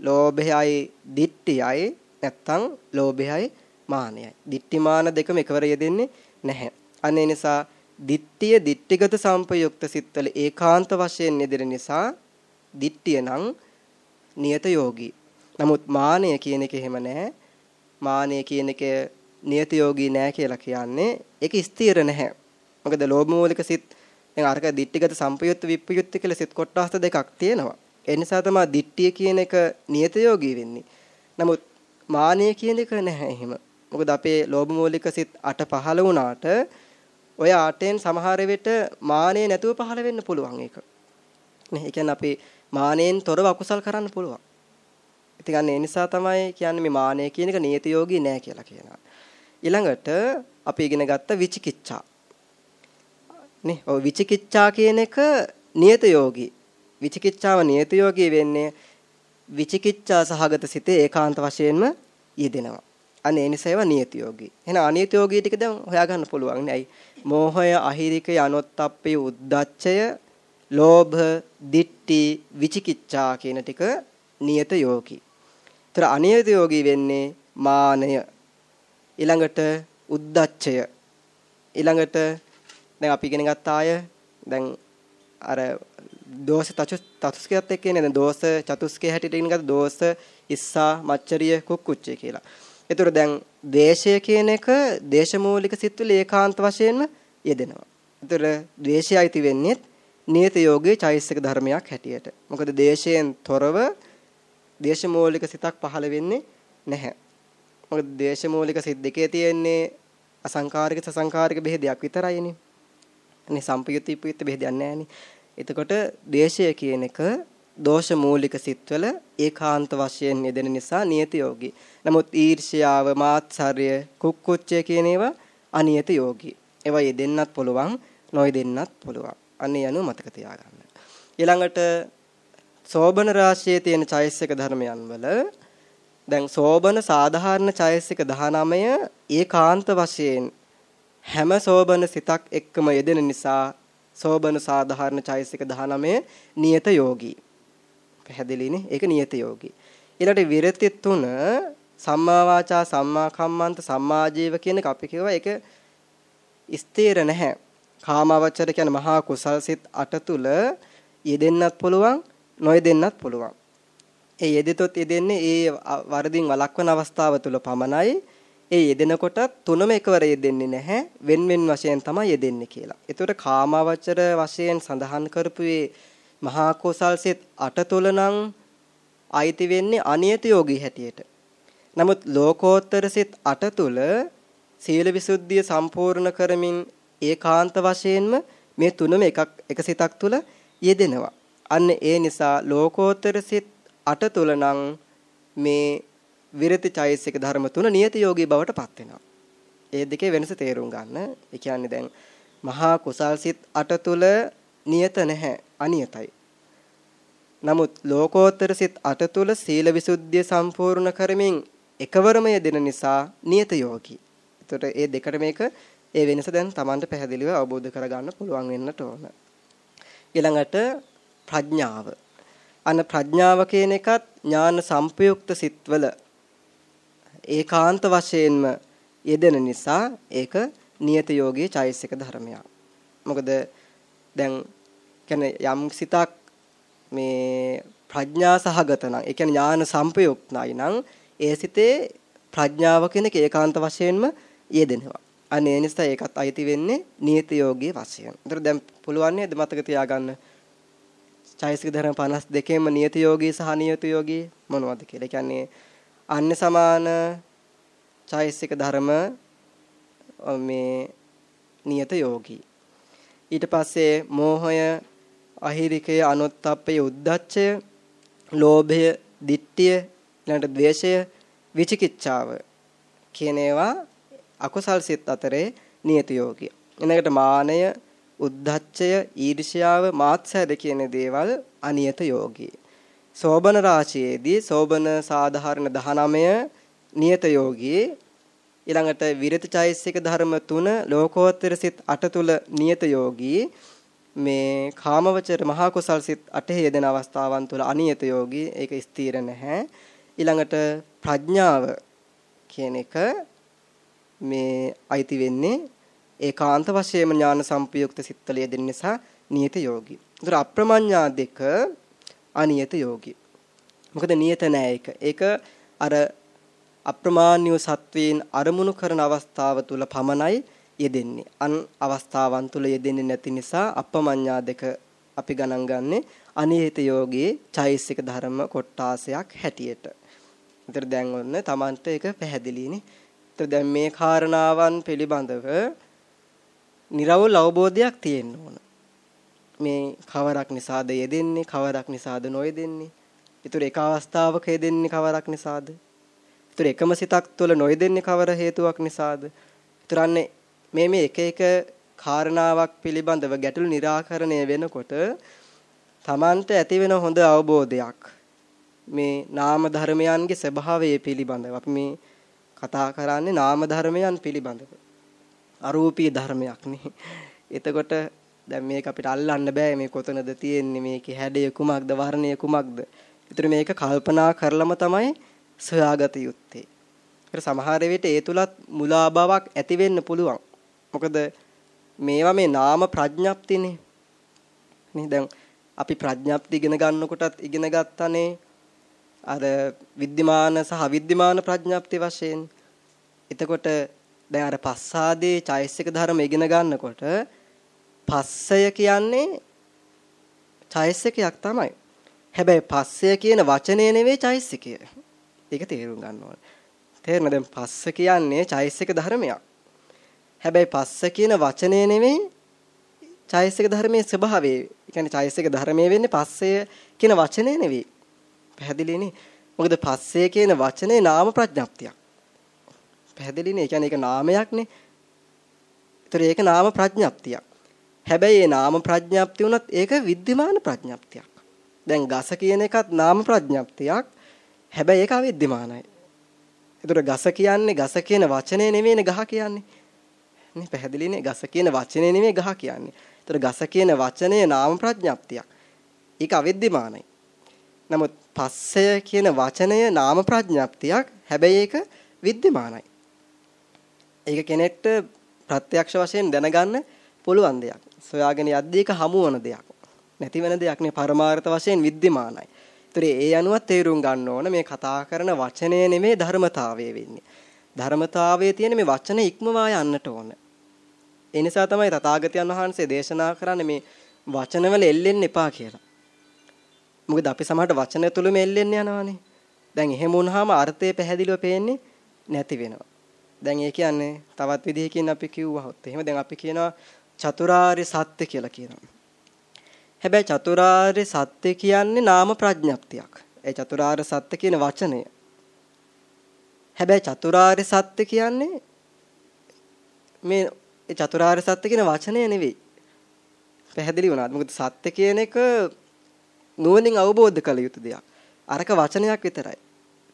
ලෝභයයි, ditthiyයි නැත්තම් ලෝභයයි, මානයයි. ditthi මාන දෙකම එකවර යෙදෙන්නේ නැහැ. අනේ නිසා ditthිය ditthිගත සංපයුක්ත සිත්වල ඒකාන්ත වශයෙන් යෙදෙන නිසා ditthිය නම් නියත යෝගී. නමුත් මානය කියන එක එහෙම නැහැ. මානය කියන එක නියත යෝගී නෑ කියලා කියන්නේ ඒක ස්ථිර නැහැ. මොකද ලෝභ මූලික සිත් දැන් අරක ditthිගත සංපයුක්ත විප්පයුක්ත කියලා සිත් කොටස් දෙකක් තියෙනවා. ඒ නිසා තමයි ditthිය කියන එක නියත යෝගී වෙන්නේ. නමුත් මානය කියන එක නැහැ එහෙම. මොකද අපේ ලෝභ මූලික සිත් 8 පහළ වුණාට ඔය ආටෙන් සමහර විට මානෙ නැතුව පහළ වෙන්න පුළුවන් ඒක. නේ? ඒ කියන්නේ අපි මානෙන් තොරව අකුසල් කරන්න පුළුවන්. ඉතින් අන්න ඒ නිසා තමයි කියන්නේ මේ මානෙ කියන එක නියතියෝගී නෑ කියලා කියනවා. ඊළඟට අපි ඉගෙන ගත්ත විචිකිච්ඡා. නේ? ඔය විචිකිච්ඡා කියන එක නියතයෝගී. විචිකිච්ඡාව නියතයෝගී වෙන්නේ විචිකිච්ඡා සහගත සිතේ ඒකාන්ත වශයෙන්ම යෙදෙනවා. අනේ නිසා ඒවා නියතියෝගී. එහෙනම් අනියතියෝගී ටික දැන් හොයාගන්න පුළුවන් නේ. ඇයි? මෝහය, අහිරිකය, අනොත්ප්පේ, උද්දච්චය, ලෝභ, දිට්ටි, විචිකිච්ඡා කියන ටික නියත යෝගී. ඒතර අනියත යෝගී වෙන්නේ මානය. ඊළඟට උද්දච්චය. ඊළඟට දැන් අපි ඉගෙන ගත්ත අය දැන් අර දෝෂ චතුස්කයත් එක්ක ඉන්නේ දැන් දෝෂ චතුස්කය හැටියට ඉගෙන ගත්ත දෝෂ ඉස්සා මච්චරිය කුක්කුච්චය කියලා. ඒතර දැන් ද්වේෂය කියන එක දේශමූලික සිත්වල ඒකාන්ත වශයෙන්ම යෙදෙනවා. ඒතර ද්වේෂය අයිති වෙන්නේ නියත යෝගයේ චෛසික ධර්මයක් හැටියට. මොකද දේශයෙන් තොරව දේශමූලික සිතක් පහළ වෙන්නේ නැහැ. මොකද දේශමූලික සිත් දෙකේ තියෙන්නේ අසංකාරික සසංකාරික බෙහෙදයක් විතරයිනේ. අනේ සම්පයුත් විපයුත් බෙහෙදයක් නැහැනේ. එතකොට දේශය කියන එක දෝෂ මූලික සිත්වල ඒකාන්ත වශයෙන් යෙදෙන නිසා නියත යෝගී. නමුත් ඊර්ෂ්‍යාව, මාත්සර්ය, කුක්කුච්චය කියන ඒවා අනියත යෝගී. ඒවා යෙදෙන්නත් පුළුවන්, නොයෙදෙන්නත් පුළුවන්. අන්නේ යනු මතක තියාගන්න. ඊළඟට සෝබන රාශියේ තියෙන චෛසික ධර්මයන් වල දැන් සෝබන සාධාරණ චෛසික 19 ඒකාන්ත වශයෙන් හැම සෝබන සිතක් එක්කම යෙදෙන නිසා සෝබන සාධාරණ චෛසික 19 නියත යෝගී. පැහැදිලිනේ? ඒක නියත යෝගී. ඊළඟට විරති තුන සම්මා වාචා සම්මා කම්මන්ත සම්මා ජීව කියන එක අපි කියවා ඒක ස්ථිර නැහැ. කාමවචර කියන මහා කුසල් සිත් 8 තුල යෙදෙන්නත් පුළුවන් නොයෙදෙන්නත් පුළුවන්. ඒ යෙදෙතොත් යෙදෙන්නේ ඒ වරදින් වළක්වන අවස්ථාව තුල පමණයි. ඒ යෙදෙනකොට තුනම එකවර යෙදෙන්නේ නැහැ. වෙන් වෙන් වශයෙන් තමයි යෙදෙන්නේ කියලා. ඒතකොට කාමවචර වශයෙන් සඳහන් කරපුවේ මහා කුසල් සිත් 8 තුල නම් අයිති වෙන්නේ අනියත යෝගී හැටියට. නමුත් ලෝකෝත්තර සිත් 8 තුල සීල විසුද්ධිය සම්පූර්ණ කරමින් ඒකාන්ත වශයෙන්ම මේ තුනම එකක් එක සිතක් තුල යෙදෙනවා. අන්න ඒ නිසා ලෝකෝත්තර සිත් 8 තුල නම් මේ විරති චෛසික ධර්ම තුන නියත යෝගී බවට පත් වෙනවා. ඒ දෙකේ වෙනස තේරුම් ගන්න. ඒ කියන්නේ දැන් මහා කුසල් සිත් 8 තුල නියත නැහැ අනියතයි. නමුත් ලෝකෝත්තර සිත් 8 තුල සීල විසුද්ධිය සම්පූර්ණ කරමින් එකවරම යෙදෙන නිසා නියත යෝගී. ඒතකොට මේ දෙකට මේක ඒ වෙනස දැන් Tamanට පැහැදිලිව අවබෝධ කරගන්න පුළුවන් වෙන්නට ඕන. ඊළඟට ප්‍රඥාව. අන ප්‍රඥාව කියන එකත් ඥාන සංපයුක්ත සිත්වල ඒකාන්ත වශයෙන්ම යෙදෙන නිසා ඒක නියත යෝගී චෛසික ධර්මයක්. මොකද දැන් කියන්නේ යම් සිතක් මේ ප්‍රඥා සහගත නම් ඒ කියන්නේ ඥාන සංපයුක්තයි නම් ඒ සිතේ ප්‍රඥාව කියන ඒකාන්ත වශයෙන්ම යෙදෙනවා. අනේ නිසා ඒකත් අයිති වෙන්නේ නියත යෝගී වශයෙන්. ඒතර දැන් පුළුවන් නේද මතක තියාගන්න චෛසික ධර්ම 52ෙම නියත යෝගී සහ නියත යෝගී මොනවද කියලා. ඒ කියන්නේ අන්‍ය සමාන චෛසික ධර්ම මේ නියත යෝගී. ඊට පස්සේ මෝහය, අහිරිකය, අනුත්ප්පය, උද්දච්චය, ලෝභය, ditthිය, ඊළඟට ද්වේෂය, විචිකිච්ඡාව කියන ඒවා අකුසල් සිත් අතරේ නියත යෝගී. ඊළඟට මානය, උද්ධච්චය, ඊර්ෂ්‍යාව, මාත්සාර කියන දේවල් අනියත යෝගී. සෝබන රාශියේදී සෝබන සාධාරණ 19 නියත යෝගී. ඊළඟට විරති චෛසික ධර්ම 3 ලෝකෝත්තර සිත් 8 තුල නියත යෝගී. මේ කාමවචර මහා කුසල් සිත් 8 යෙදෙන අවස්ථාවන් තුල අනියත යෝගී. ඒක ස්ථීර නැහැ. ඊළඟට ප්‍රඥාව කියන එක මේ අයිති වෙන්නේ ඒකාන්ත වශයෙන්ම ඥාන සම්පයුක්ත සිත්වල යෙදෙන නිසා නියත යෝගී. ඒතර අප්‍රමඤ්ඤා දෙක අනියත යෝගී. මොකද නියත නෑ ඒක. ඒක අර අප්‍රමාණ්‍ය සත්වීන් අරමුණු කරන අවස්ථාව තුල පමණයි යෙදෙන්නේ. අන් අවස්ථාවන් තුල යෙදෙන්නේ නැති නිසා අප්‍රමඤ්ඤා දෙක අපි ගණන් ගන්නේ අනිහිත යෝගී චෛසික ධර්ම කොටාසයක් හැටියට. ඒතර දැන් ඔන්න Tamanට ඒක පැහැදිලිනේ. ඒතර දැන් මේ කාරණාවන් පිළිබඳව නිර්වෘල් අවබෝධයක් තියෙන්න ඕන. මේ කවරක් නිසාද යෙදෙන්නේ කවරක් නිසාද නොයෙදෙන්නේ. ඒතර එක අවස්ථාවක යෙදෙන්නේ කවරක් නිසාද? ඒතර එකම සිතක් තුළ නොයෙදෙන්නේ කවර හේතුවක් නිසාද? ඒතරන්නේ මේ මේ එක එක කාරණාවක් පිළිබඳව ගැටළු निराකරණය වෙනකොට Tamanට ඇති වෙන හොඳ අවබෝධයක් මේ නාම ධර්මයන්ගේ ස්වභාවය පිළිබඳව අපි මේ කතා කරන්නේ නාම ධර්මයන් පිළිබඳව අරූපී ධර්මයක් නේ. එතකොට දැන් මේක අපිට අල්ලන්න බෑ මේ කොතනද තියෙන්නේ මේකේ හැඩය කුමක්ද වර්ණය කුමක්ද. ඒතර මේක කල්පනා කරලම තමයි සොයාගත යුත්තේ. ඒතර සමහර විට ඒ තුලත් මුලා බවක් ඇති වෙන්න පුළුවන්. මොකද මේවා මේ නාම ප්‍රඥප්තිනේ. නේ දැන් අපි ප්‍රඥප්ති ඉගෙන ගන්නකොටත් ඉගෙන ගත්තානේ අර විද්‍යමාන සහ අවිද්‍යමාන ප්‍රඥප්ති වශයෙන්. එතකොට දැන් අර පස්සාදේ චෛසික ධර්ම ඉගෙන ගන්නකොට පස්සය කියන්නේ චෛසිකයක් තමයි. හැබැයි පස්සය කියන වචනේ නෙවෙයි චෛසිකය. ඒක තේරුම් ගන්න ඕනේ. තේරෙනවද? දැන් පස්ස කියන්නේ චෛසික ධර්මයක්. හැබැයි පස්ස කියන වචනේ නෙවෙයි චෛසික ධර්මයේ ස්වභාවය. ඒ කියන්නේ චෛසික ධර්මයේ වෙන්නේ පස්සය කියන වචනේ නෙවෙයි. පැහැදිලිනේ? මොකද පස්සේ කියන වචනේ නාම ප්‍රඥප්තියක්. පැහැදිලිනේ? ඒ කියන්නේ ඒක නාමයක්නේ. ඒතර ඒක නාම ප්‍රඥප්තියක්. හැබැයි ඒ නාම ප්‍රඥප්ති උනත් ඒක විද්‍යමාන ප්‍රඥප්තියක්. දැන් ගස කියන එකත් නාම ප්‍රඥප්තියක්. හැබැයි ඒක අවිද්‍යමානයි. ඒතර ගස කියන්නේ ගස කියන වචනේ නෙමෙයිනේ ගහ කියන්නේ. නේ පැහැදිලිනේ ගස කියන වචනේ නෙමෙයි ගහ කියන්නේ. ඒතර ගස කියන වචනේ නාම ප්‍රඥප්තියක්. ඒක අවිද්‍යමානයි. නමුත් පස්සය කියන වචනය නාම ප්‍රඥප්තියක්. හැබැයි ඒක විද්‍යමානයි. ඒක කෙනෙක්ට ප්‍රත්‍යක්ෂ වශයෙන් දැනගන්න පුළුවන් දෙයක්. සොයාගෙන යද්දී ඒක හමු වන දෙයක්. නැති වෙන දෙයක් නේ පරමාර්ථ වශයෙන් විද්‍යමානයි. ඒතර ඒ අනුව තේරුම් ගන්න ඕන මේ කතා කරන වචනය නෙමේ ධර්මතාවය වෙන්නේ. ධර්මතාවයේ තියෙන මේ වචන ඉක්මවා යන්නට ඕන. ඒ නිසා තමයි තථාගතයන් වහන්සේ දේශනා කරන්නේ මේ වචනවල එල්ලෙන්න එපා කියලා. මොකද අපි සමහරට වචන තුලම එල්ලෙන්න යනවානේ. දැන් එහෙම වුණාම අර්ථය පැහැදිලිව පේන්නේ නැති වෙනවා. දැන් ඒ කියන්නේ තවත් විදිහකින් අපි කිව්වහොත් එහෙම දැන් අපි කියනවා චතුරාර්ය සත්‍ය කියලා කියනවා. හැබැයි චතුරාර්ය සත්‍ය කියන්නේ නාම ප්‍රඥප්තියක්. ඒ චතුරාර්ය සත්‍ය කියන වචනය. හැබැයි චතුරාර්ය සත්‍ය කියන්නේ මේ ඒ චතුරාර්ය සත්‍ය කියන වචනය නෙවෙයි. පැහැදිලි වුණාද? මොකද සත්‍ය කියන එක නුවණින් අවබෝධ කළ යුතු දෙයක්. අරක වචනයක් විතරයි.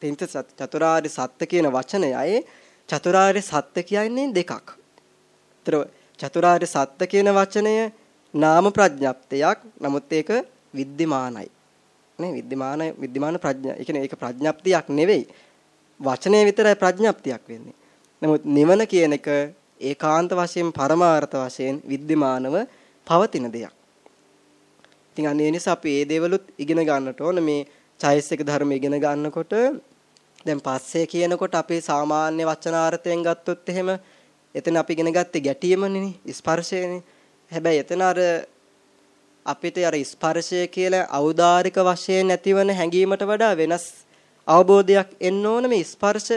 තින්ත චතුරාර්ය සත්‍ය කියන වචනයයි චතුරාර්ය සත්‍ය කියන්නේ දෙකක්. ඒතර චතුරාර්ය සත්‍ය කියන වචනය නාම ප්‍රඥප්තියක්. නමුත් ඒක විද්‍යමානයි. නේ විද්‍යමාන විද්‍යමාන ප්‍රඥා. ඒ කියන්නේ ඒක ප්‍රඥප්තියක් නෙවෙයි. වචනය විතරයි ප්‍රඥප්තියක් වෙන්නේ. නමුත් නිවන කියන එක ඒකාන්ත වශයෙන් පරමාර්ථ වශයෙන් විද්‍යමානව පවතින දෙයක්. ඉතින් අනේ නිසා අපි මේ දේවලුත් ඉගෙන ගන්නට ඕන මේ චෛසික ධර්ම ඉගෙන ගන්නකොට දැන් පස්සේ කියනකොට අපේ සාමාන්‍ය වචනාර්ථයෙන් ගත්තොත් එහෙම එතන අපි ඉගෙන ගත්තේ ගැටීමනේ ස්පර්ශයනේ හැබැයි එතන අර අපිට අර ස්පර්ශය කියලා අවදාාරික වශයෙන් නැතිවන හැඟීමට වඩා වෙනස් අවබෝධයක් එන්න ඕන මේ ස්පර්ශ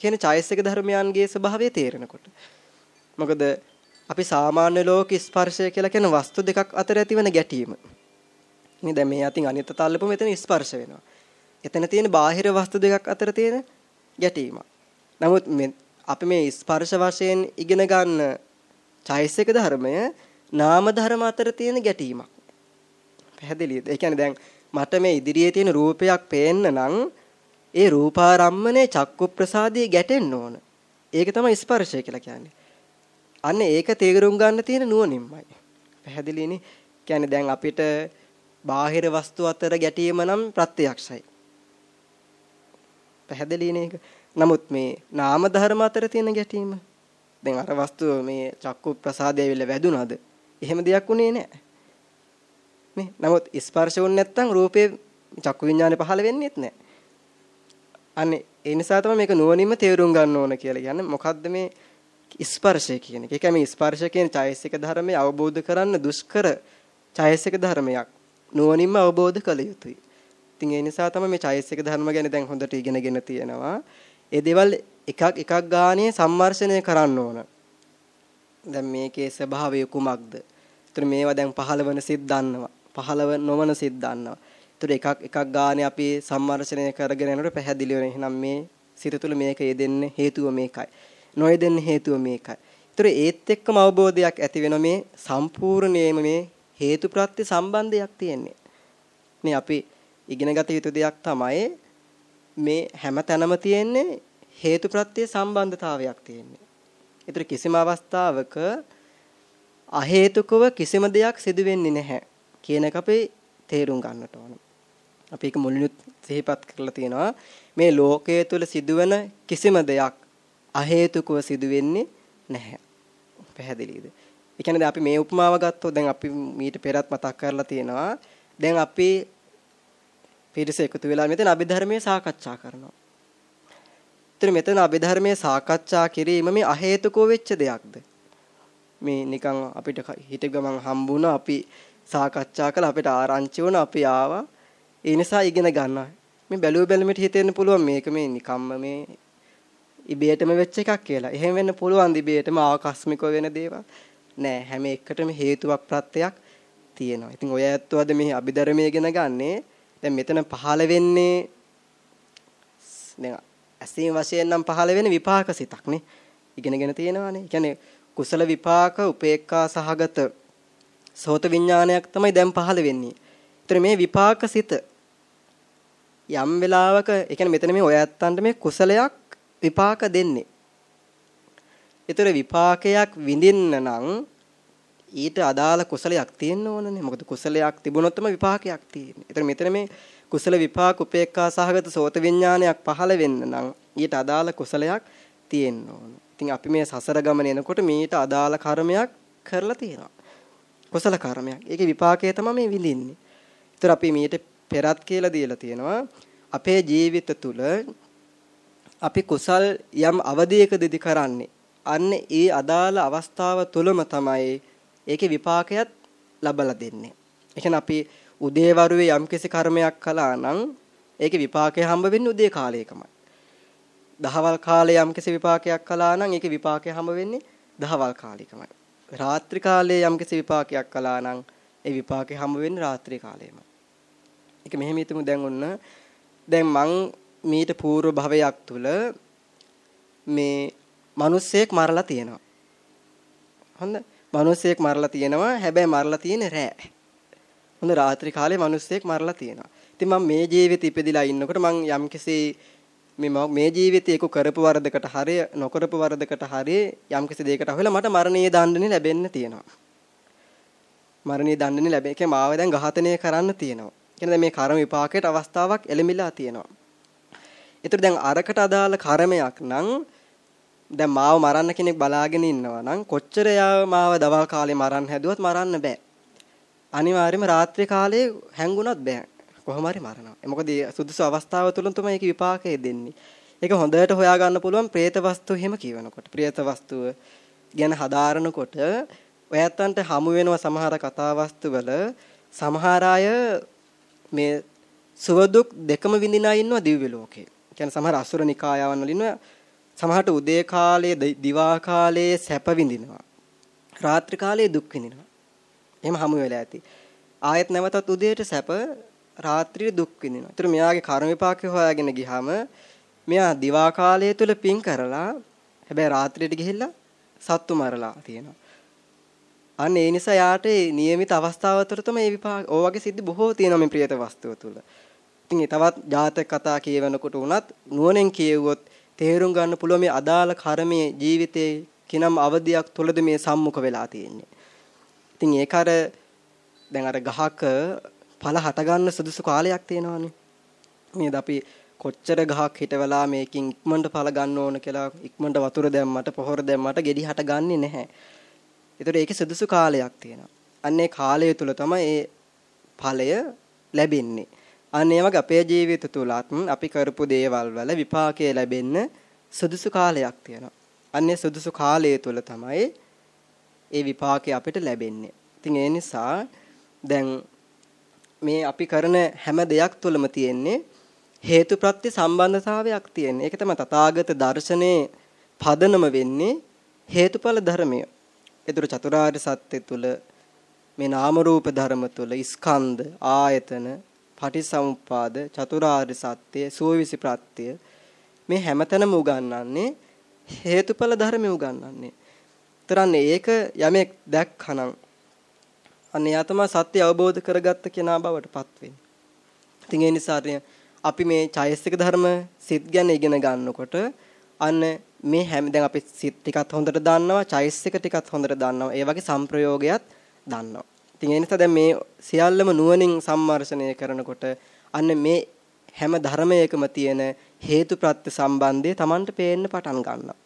කියන චෛසික ධර්මයන්ගේ ස්වභාවය තේරෙනකොට. මොකද අපි සාමාන්‍ය ලෝක ස්පර්ශය කියලා කියන වස්තු දෙකක් අතර ඇතිවන ගැටීම. මේ දැන් මේ අතින් අනිත් තල්ලපු මෙතන ස්පර්ශ වෙනවා. එතන තියෙන බාහිර වස්තු දෙකක් අතර තියෙන ගැටීම. නමුත් අපි මේ ස්පර්ශ වශයෙන් ඉගෙන ගන්න චෛසික ධර්මය නාම ධර්ම අතර තියෙන ගැටීමක්. පැහැදිලිද? ඒ කියන්නේ දැන් මට මේ ඉදිරියේ තියෙන රූපයක් පේන්න නම් ඒ රූපාරම්මනේ චක්කු ප්‍රසාදයේ ගැටෙන්න ඕන. ඒක තමයි ස්පර්ශය කියලා කියන්නේ. අන්න ඒක තේරුම් ගන්න තියෙන නුවණින්මයි. පැහැදිලිනේ? කියන්නේ දැන් අපිට බාහිර වස්තු අතර ගැටීම නම් ප්‍රත්‍යක්ෂයි. පැහැදිලිනේ ඒක. නමුත් මේ නාම ධර්ම අතර තියෙන ගැටීම දැන් අර වස්තුව මේ චක්කු ප්‍රසාදය ඇවිල්ලා වැදුනද? එහෙම දෙයක් උනේ නැහැ. නේ? නමුත් ස්පර්ශ වුනේ නැත්නම් රූපේ චක්කු විඥානේ පහළ වෙන්නේත් නැහැ. අනේ ඒ නිසා තමයි මේක නුවණින්ම තේරුම් ගන්න ඕන කියලා කියන්නේ. මොකද්ද මේ ස්පර්ශය කියන එක. ඒ කියන්නේ ස්පර්ශ කියන චෛසික ධර්මය අවබෝධ කරන්න දුෂ්කර චෛසික ධර්මයක්. නුවණින්ම අවබෝධ කළ යුතුයි. ඉතින් ඒ නිසා තමයි මේ චෛසික ධර්ම ගැන දැන් හොඳට ඉගෙනගෙන තියෙනවා. ඒ දේවල් එකක් එකක් ගානේ සම්මර්ෂණය කරන්න ඕන. දැන් මේකේ ස්වභාවය කුමක්ද? ඒතර මේවා දැන් පහළවන සිත් දන්නවා. පහළව නොවන සිත් දන්නවා. ඒතර එකක් එකක් ගානේ අපි සම්මර්ෂණය කරගෙන යනකොට පැහැදිලි වෙන. එහෙනම් මේ සිත තුළ මේක යෙදෙන්න හේතුව මේකයි. නොයෙදෙන්න හේතුව මේකයි. ඒතර ඒත් එක්කම අවබෝධයක් ඇති වෙන මේ සම්පූර්ණයේම මේ හේතු ප්‍රත්‍ය සම්බන්ධයක් තියෙන්නේ. මේ අපි ඉගෙනගත යුතු දෙයක් තමයි මේ හැම තැනම තියෙන්නේ හේතු ප්‍රත්‍ය සම්බන්ධතාවයක් තියෙන්නේ. ඒතර කිසිම අවස්ථාවක අහේතුකව කිසිම දෙයක් සිදු වෙන්නේ නැහැ කියන එක අපි තේරුම් ගන්නට ඕන. අපි ඒක මුලිනුත් සිහිපත් කරලා තියෙනවා මේ ලෝකයේ තුල සිදුවන කිසිම දෙයක් අහේතුකව සිදු වෙන්නේ නැහැ. පැහැදිලිද? ඒ කියන්නේ අපි මේ උපමාව ගත්තොත් දැන් අපි මීට පෙරත් මතක් කරලා තියෙනවා. දැන් අපි පිරිස එකතු වෙලා මෙතන අභිධර්මයේ සාකච්ඡා කරනවා. ඒතර මෙතන අභිධර්මයේ සාකච්ඡා කිරීම මේ අහේතුකව වෙච්ච දෙයක්ද? මේ නිකන් අපිට හිත ගමන් හම්බුණා අපි සාකච්ඡා කළා අපිට ආරංචි වුණා අපි ආවා. ඒ නිසා ඉගෙන ගන්නවා. මේ බැලුව බැලමට හිතෙන්න පුළුවන් මේක මේ නිකම්ම මේ ඉබේටම වෙච්ච එකක් කියලා. එහෙම වෙන්න පුළුවන් ඉබේටම ආකස්මිකව වෙන දේවල්. නෑ හැම එකටම හේතුවක් ප්‍රත්‍යක් තියෙනවා. ඉතින් ඔය ඇත්තෝ අද මේ අභිධර්මයේ ඉගෙන ගන්නේ දැන් මෙතන පහළ වෙන්නේ දැන් ඇසීම් වශයෙන් නම් පහළ වෙන විපාක සිතක් නේ. ඉගෙනගෙන තියෙනවානේ. ඒ කියන්නේ කුසල විපාක උපේක්ඛා සහගත සෝත විඥානයක් තමයි දැන් පහළ වෙන්නේ. ඒතර මේ විපාක සිත යම් වෙලාවක ඒ කියන්නේ මෙතන මේ ඔය ඇත්තන්ට මේ කුසලයක් විපාක දෙන්නේ. ඒතර විපාකයක් විඳින්න නම් ඊට අදාළ කුසලයක් තියෙන්න ඕනනේ. මොකද කුසලයක් තිබුණොත් තමයි විපාකයක් තියෙන්නේ. ඒතර මෙතන මේ කුසල විපාක උපේක්ඛා සහගත සෝත විඥානයක් පහළ වෙන්න නම් ඊට අදාළ කුසලයක් තියෙන්න ඕන. ඉතින් අපි මේ සසර ගමන එනකොට මීට අදාළ කර්මයක් කරලා තියෙනවා. කුසල කර්මයක්. ඒකේ විපාකය තමයි මේ විඳින්නේ. ඒතර අපි මීට පෙරත් කියලා දීලා තියෙනවා. අපේ ජීවිත තුල අපි කුසල් යම් අවධියකදී කරන්නේ. අන්න ඒ අදාළ අවස්ථාව තුලම තමයි ඒකේ විපාකයක් ලබලා දෙන්නේ. ඒ අපි උදේවරුේ යම්කිසි කර්මයක් කළා නම් ඒකේ විපාකය හම්බ වෙන්නේ උදේ කාලයකමයි. දහවල් කාලේ යම්කිසි විපාකයක් කළා නම් ඒකේ විපාකය හම්බ වෙන්නේ දහවල් කාලයකමයි. රාත්‍රී කාලයේ යම්කිසි විපාකයක් කළා නම් ඒ විපාකේ හම්බ වෙන්නේ රාත්‍රී කාලයේම. ඒක මෙහෙම හිතමු දැන් ඔන්න දැන් මං මීට పూర్ව භවයක් තුල මේ මිනිස්සෙක් මරලා තියෙනවා. හොඳ මිනිස්සෙක් මරලා තියෙනවා හැබැයි මරලා තියෙන්නේ රෑ. හොඳ රාත්‍රී කාලේ මිනිස්සෙක් මරලා තියෙනවා. ඉතින් මම මේ ජීවිතේ ඉපදිලා ඉන්නකොට මං යම්කිසි මේ මේ ජීවිතේ එක කරපු වරදකට හරිය නොකරපු වරදකට හරිය යම්කිසි දෙයකට අහුවෙලා මට මරණීය දඬුවම ලැබෙන්න තියෙනවා. මරණීය දඬුවම ලැබෙන්නේ කියන්නේ මාව දැන් ඝාතනය කරන්න තියෙනවා. කියන්නේ මේ කර්ම විපාකයට අවස්ථාවක් එළඹිලා තියෙනවා. ඒතර දැන් අරකට අදාළ කර්මයක් නම් දැන් මාව මරන්න කෙනෙක් බලාගෙන ඉන්නවා නම් කොච්චර මාව දවල් කාලේ මරන්න හැදුවත් මරන්න බෑ. අනිවාර්යයෙන්ම රාත්‍රී කාලේ හැංගුණත් බෑ. කොහොම හරි මරනවා. ඒ මොකද සුදුසු අවස්ථාව තුල තමයි ඒක විපාකය දෙන්නේ. ඒක හොඳට හොයා ගන්න පුළුවන් പ്രേත වස්තු එහෙම කියවනකොට. പ്രേත වස්තුව ගැන හදාරනකොට ඔයයන්ට හමු වෙනවා සමහර කතා වස්තු වල සමහර අය මේ සුවදුක් දෙකම විඳිනා ඉන්නවා දිව්‍ය ලෝකේ. කියන්නේ සමහර අසුර නිකායවන් වල ඉන්නවා සමහරට උදේ කාලයේ දිවා කාලයේ සැප විඳිනවා. රාත්‍රී කාලයේ දුක් විඳිනවා. එහෙම හමු වෙලා ඇති. ආයෙත් නැවතත් උදේට සැප රාත්‍රියේ දුක් විඳිනවා. ඒතර මෙයාගේ කර්ම විපාකේ හොයාගෙන ගියාම මෙයා දිවා කාලය තුල පින් කරලා හැබැයි රාත්‍රියට ගිහිල්ලා සත්තු මරලා තියෙනවා. අන්න ඒ නිසා යාට නියමිත අවස්ථාව තුළ තමයි මේ විපාක ඕ වගේ සිද්ධි බොහෝ තියෙනවා මේ ප්‍රියත වස්තුව තුළ. ඉතින් ඒ තවත් ජාතක කතා කියවනකොට උනත් නුවණෙන් කියවුවොත් තේරුම් ගන්න පුළුවන් මේ අදාළ කර්මයේ ජීවිතේ කිනම් අවධියක් තුළද මේ සම්මුඛ වෙලා තියෙන්නේ. ඉතින් ඒක අර දැන් අර ගහක ඵල හට ගන්න සුදුසු කාලයක් තියෙනවානේ. නේද අපි කොච්චර ගහක් හිටවලා මේකින් ඉක්මනට ඵල ගන්න ඕන කියලා ඉක්මනට වතුර දැම්මට පොහොර දැම්මට ගෙඩි හට ගන්නෙ නැහැ. ඒතර ඒකේ සුදුසු කාලයක් තියෙනවා. අන්නේ කාලය තුල තමයි ඒ ඵලය ලැබෙන්නේ. අන්න ඒ වගේ අපේ ජීවිත තුලත් අපි කරපු දේවල් වල විපාකය ලැබෙන්න සුදුසු කාලයක් තියෙනවා. අන්නේ සුදුසු කාලය තුල තමයි ඒ විපාකය අපිට ලැබෙන්නේ. ඉතින් ඒ නිසා දැන් මේ අපි කරන හැම දෙයක් තුළම තියෙන්නේ හේතුප්‍රත්‍ය සම්බන්ධතාවයක් තියෙන. ඒක තමයි තථාගත දර්ශනයේ පදනම වෙන්නේ හේතුඵල ධර්මය. ඒතර චතුරාර්ය සත්‍ය තුල මේ නාම රූප ධර්ම තුල ස්කන්ධ ආයතන පටිසමුප්පාද චතුරාර්ය සත්‍ය සෝවිසි ප්‍රත්‍ය මේ හැමතැනම උගන්වන්නේ හේතුඵල ධර්මය උගන්වන්නේ. තරන්නේ ඒක යමෙක් දැක්කනම් අන්න එයා තමයි සත්‍ය අවබෝධ කරගත්ත කෙනා බවට පත් වෙන්නේ. ඉතින් ඒ නිසා අපි මේ චෛසික ධර්ම සිත් ගැන ඉගෙන ගන්නකොට අන්න මේ හැම දැන් අපි සිත් ටිකත් හොඳට දන්නවා චෛසික ටිකත් හොඳට දන්නවා ඒ වගේ සංප්‍රයෝගයක් දන්නවා. ඉතින් ඒ නිසා දැන් මේ සියල්ලම නුවණින් සම්මර්ෂණය කරනකොට අන්න මේ හැම ධර්මයකම තියෙන හේතුප්‍රත්‍ය සම්බන්ධය Tamanට පේන්න පටන් ගන්නවා.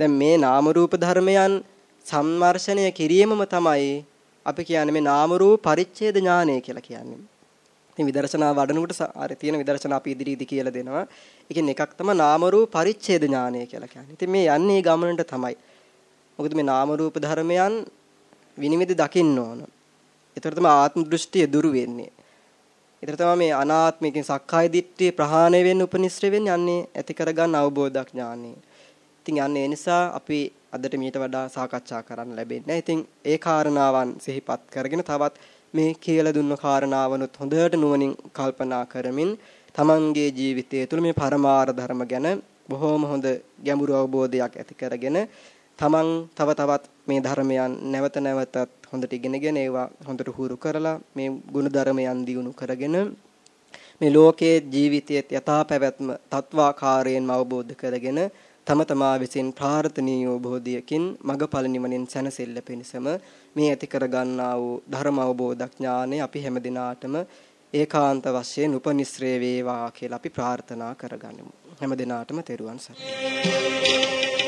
දැන් මේ නාම රූප ධර්මයන් සම්මර්ෂණය කිරීමම තමයි අපි කියන්නේ මේ නාම රූප පරිච්ඡේද ඥානය කියලා කියන්නේ. ඉතින් විදර්ශනා වඩනකොට අර තියෙන විදර්ශනා අපි ඉදිරියේදී කියලා දෙනවා. ඒකෙන් එකක් තමයි නාම රූප පරිච්ඡේද ඥානය කියලා කියන්නේ. ඉතින් මේ යන්නේ ගමනට තමයි. මොකද මේ නාම රූප ධර්මයන් විනිවිද දකින්න ඕන. ඒතර තමයි ආත්ම දෘෂ්ටිය දුරු වෙන්නේ. ඒතර තමයි මේ අනාත්මිකින් සක්කාය දිට්ඨිය ප්‍රහාණය වෙන්න උපනිශ්‍රේ වෙන්නේ යන්නේ ඇති කරගන්න අවබෝධක් ඥානෙ. ඉතින් යන්නේ ඒ නිසා අපි අදට මීට වඩා සාකච්ඡා කරන්න ලැබෙන්නේ. ඉතින් ඒ කාරණාවන් සිහිපත් කරගෙන තවත් මේ කියලා දුන්න කාරණාවනුත් හොඳට නුවණින් කල්පනා කරමින් තමන්ගේ ජීවිතය තුළ මේ පරමාර්ථ ධර්ම ගැන බොහෝම හොඳ ගැඹුරු අවබෝධයක් ඇති කරගෙන තමන් තව තවත් මේ ධර්මයන් නැවත නැවතත් හොඳට ඉගෙනගෙන ඒවා හොඳට හුරු කරලා මේ ගුණ ධර්මයන් දියුණු කරගෙන මේ ලෝකයේ ජීවිතයේ යථා පැවැත්ම තත්වාකාරයෙන්ම අවබෝධ කරගෙන තම තමා විසින් ප්‍රාර්ථනීය බෝධියකින් මගඵල නිවනින් සැනසෙල්ල පිණිසම මේ ඇති කර ගන්නා වූ ධර්ම අවබෝධඥානෙ අපි හැම දිනාටම ඒකාන්ත වශයෙන් උපනිශ්‍රේ වේවා කියලා අපි ප්‍රාර්ථනා කරගනිමු. හැම දිනාටම තෙරුවන් සරණයි.